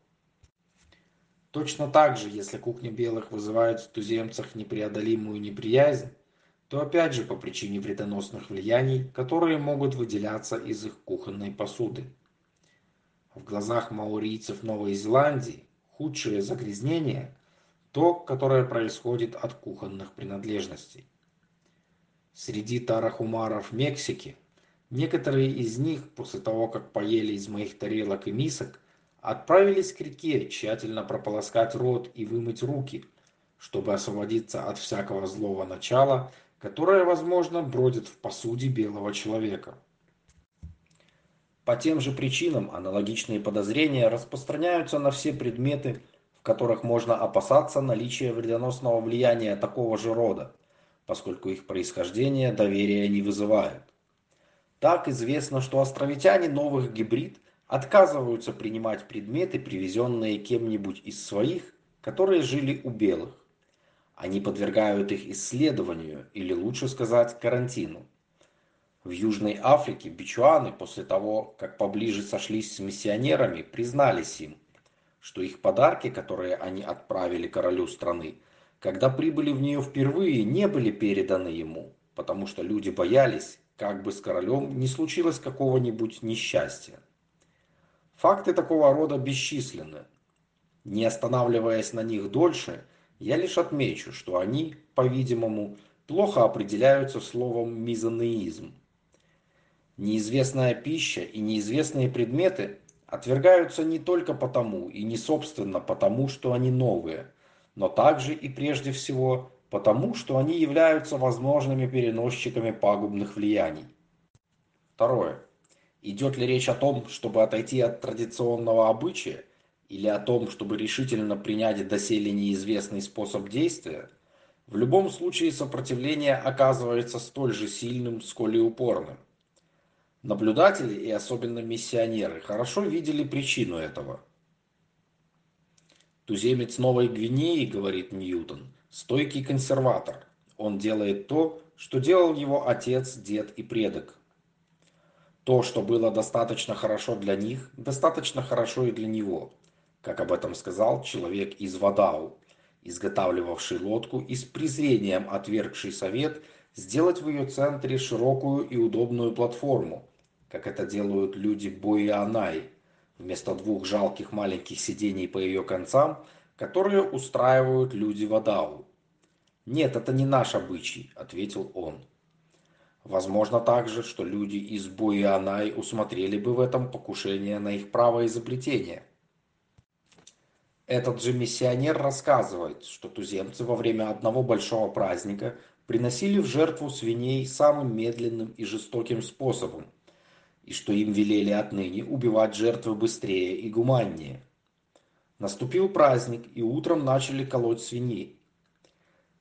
Точно так же, если кухня белых вызывает в туземцах непреодолимую неприязнь, то опять же по причине вредоносных влияний, которые могут выделяться из их кухонной посуды. В глазах маорийцев Новой Зеландии худшее загрязнение – то, которое происходит от кухонных принадлежностей. Среди тарахумаров Мексики некоторые из них, после того, как поели из моих тарелок и мисок, отправились к реке тщательно прополоскать рот и вымыть руки, чтобы освободиться от всякого злого начала – которая, возможно, бродит в посуде белого человека. По тем же причинам аналогичные подозрения распространяются на все предметы, в которых можно опасаться наличия вредоносного влияния такого же рода, поскольку их происхождение доверия не вызывает. Так известно, что островитяне новых гибрид отказываются принимать предметы, привезенные кем-нибудь из своих, которые жили у белых. Они подвергают их исследованию, или лучше сказать, карантину. В Южной Африке бичуаны после того, как поближе сошлись с миссионерами, признались им, что их подарки, которые они отправили королю страны, когда прибыли в нее впервые, не были переданы ему, потому что люди боялись, как бы с королем не случилось какого-нибудь несчастья. Факты такого рода бесчисленны. Не останавливаясь на них дольше, я лишь отмечу, что они, по-видимому, плохо определяются словом мизонеизм. Неизвестная пища и неизвестные предметы отвергаются не только потому и не собственно потому, что они новые, но также и прежде всего потому, что они являются возможными переносчиками пагубных влияний. Второе. Идет ли речь о том, чтобы отойти от традиционного обычая или о том, чтобы решительно принять доселе неизвестный способ действия, в любом случае сопротивление оказывается столь же сильным, сколь и упорным. Наблюдатели и особенно миссионеры хорошо видели причину этого. Туземец Новой Гвинеи, говорит Ньютон, стойкий консерватор. Он делает то, что делал его отец, дед и предок. То, что было достаточно хорошо для них, достаточно хорошо и для него как об этом сказал человек из Вадау, изготавливавший лодку и с презрением отвергший совет, сделать в ее центре широкую и удобную платформу, как это делают люди Боианай, вместо двух жалких маленьких сидений по ее концам, которые устраивают люди Вадау. «Нет, это не наш обычай», — ответил он. Возможно также, что люди из Буианай усмотрели бы в этом покушение на их право изобретения. Этот же миссионер рассказывает, что туземцы во время одного большого праздника приносили в жертву свиней самым медленным и жестоким способом, и что им велели отныне убивать жертвы быстрее и гуманнее. Наступил праздник, и утром начали колоть свиней.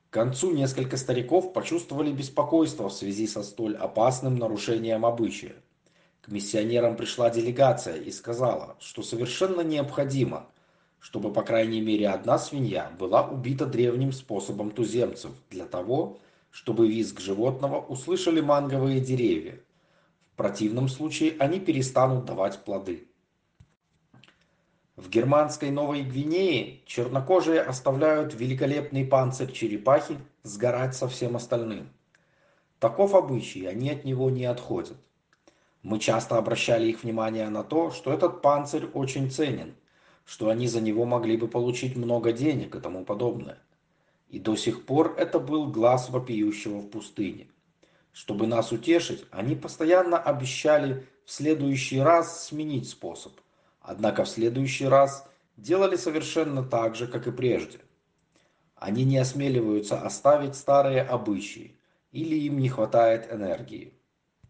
К концу несколько стариков почувствовали беспокойство в связи со столь опасным нарушением обычая. К миссионерам пришла делегация и сказала, что совершенно необходимо, чтобы по крайней мере одна свинья была убита древним способом туземцев для того, чтобы визг животного услышали манговые деревья. Противном случае они перестанут давать плоды. В германской Новой Гвинее чернокожие оставляют великолепный панцирь черепахи сгорать со всем остальным. Таков обычай, они от него не отходят. Мы часто обращали их внимание на то, что этот панцирь очень ценен, что они за него могли бы получить много денег и тому подобное. И до сих пор это был глаз вопиющего в пустыне. Чтобы нас утешить, они постоянно обещали в следующий раз сменить способ – Однако в следующий раз делали совершенно так же, как и прежде. Они не осмеливаются оставить старые обычаи, или им не хватает энергии.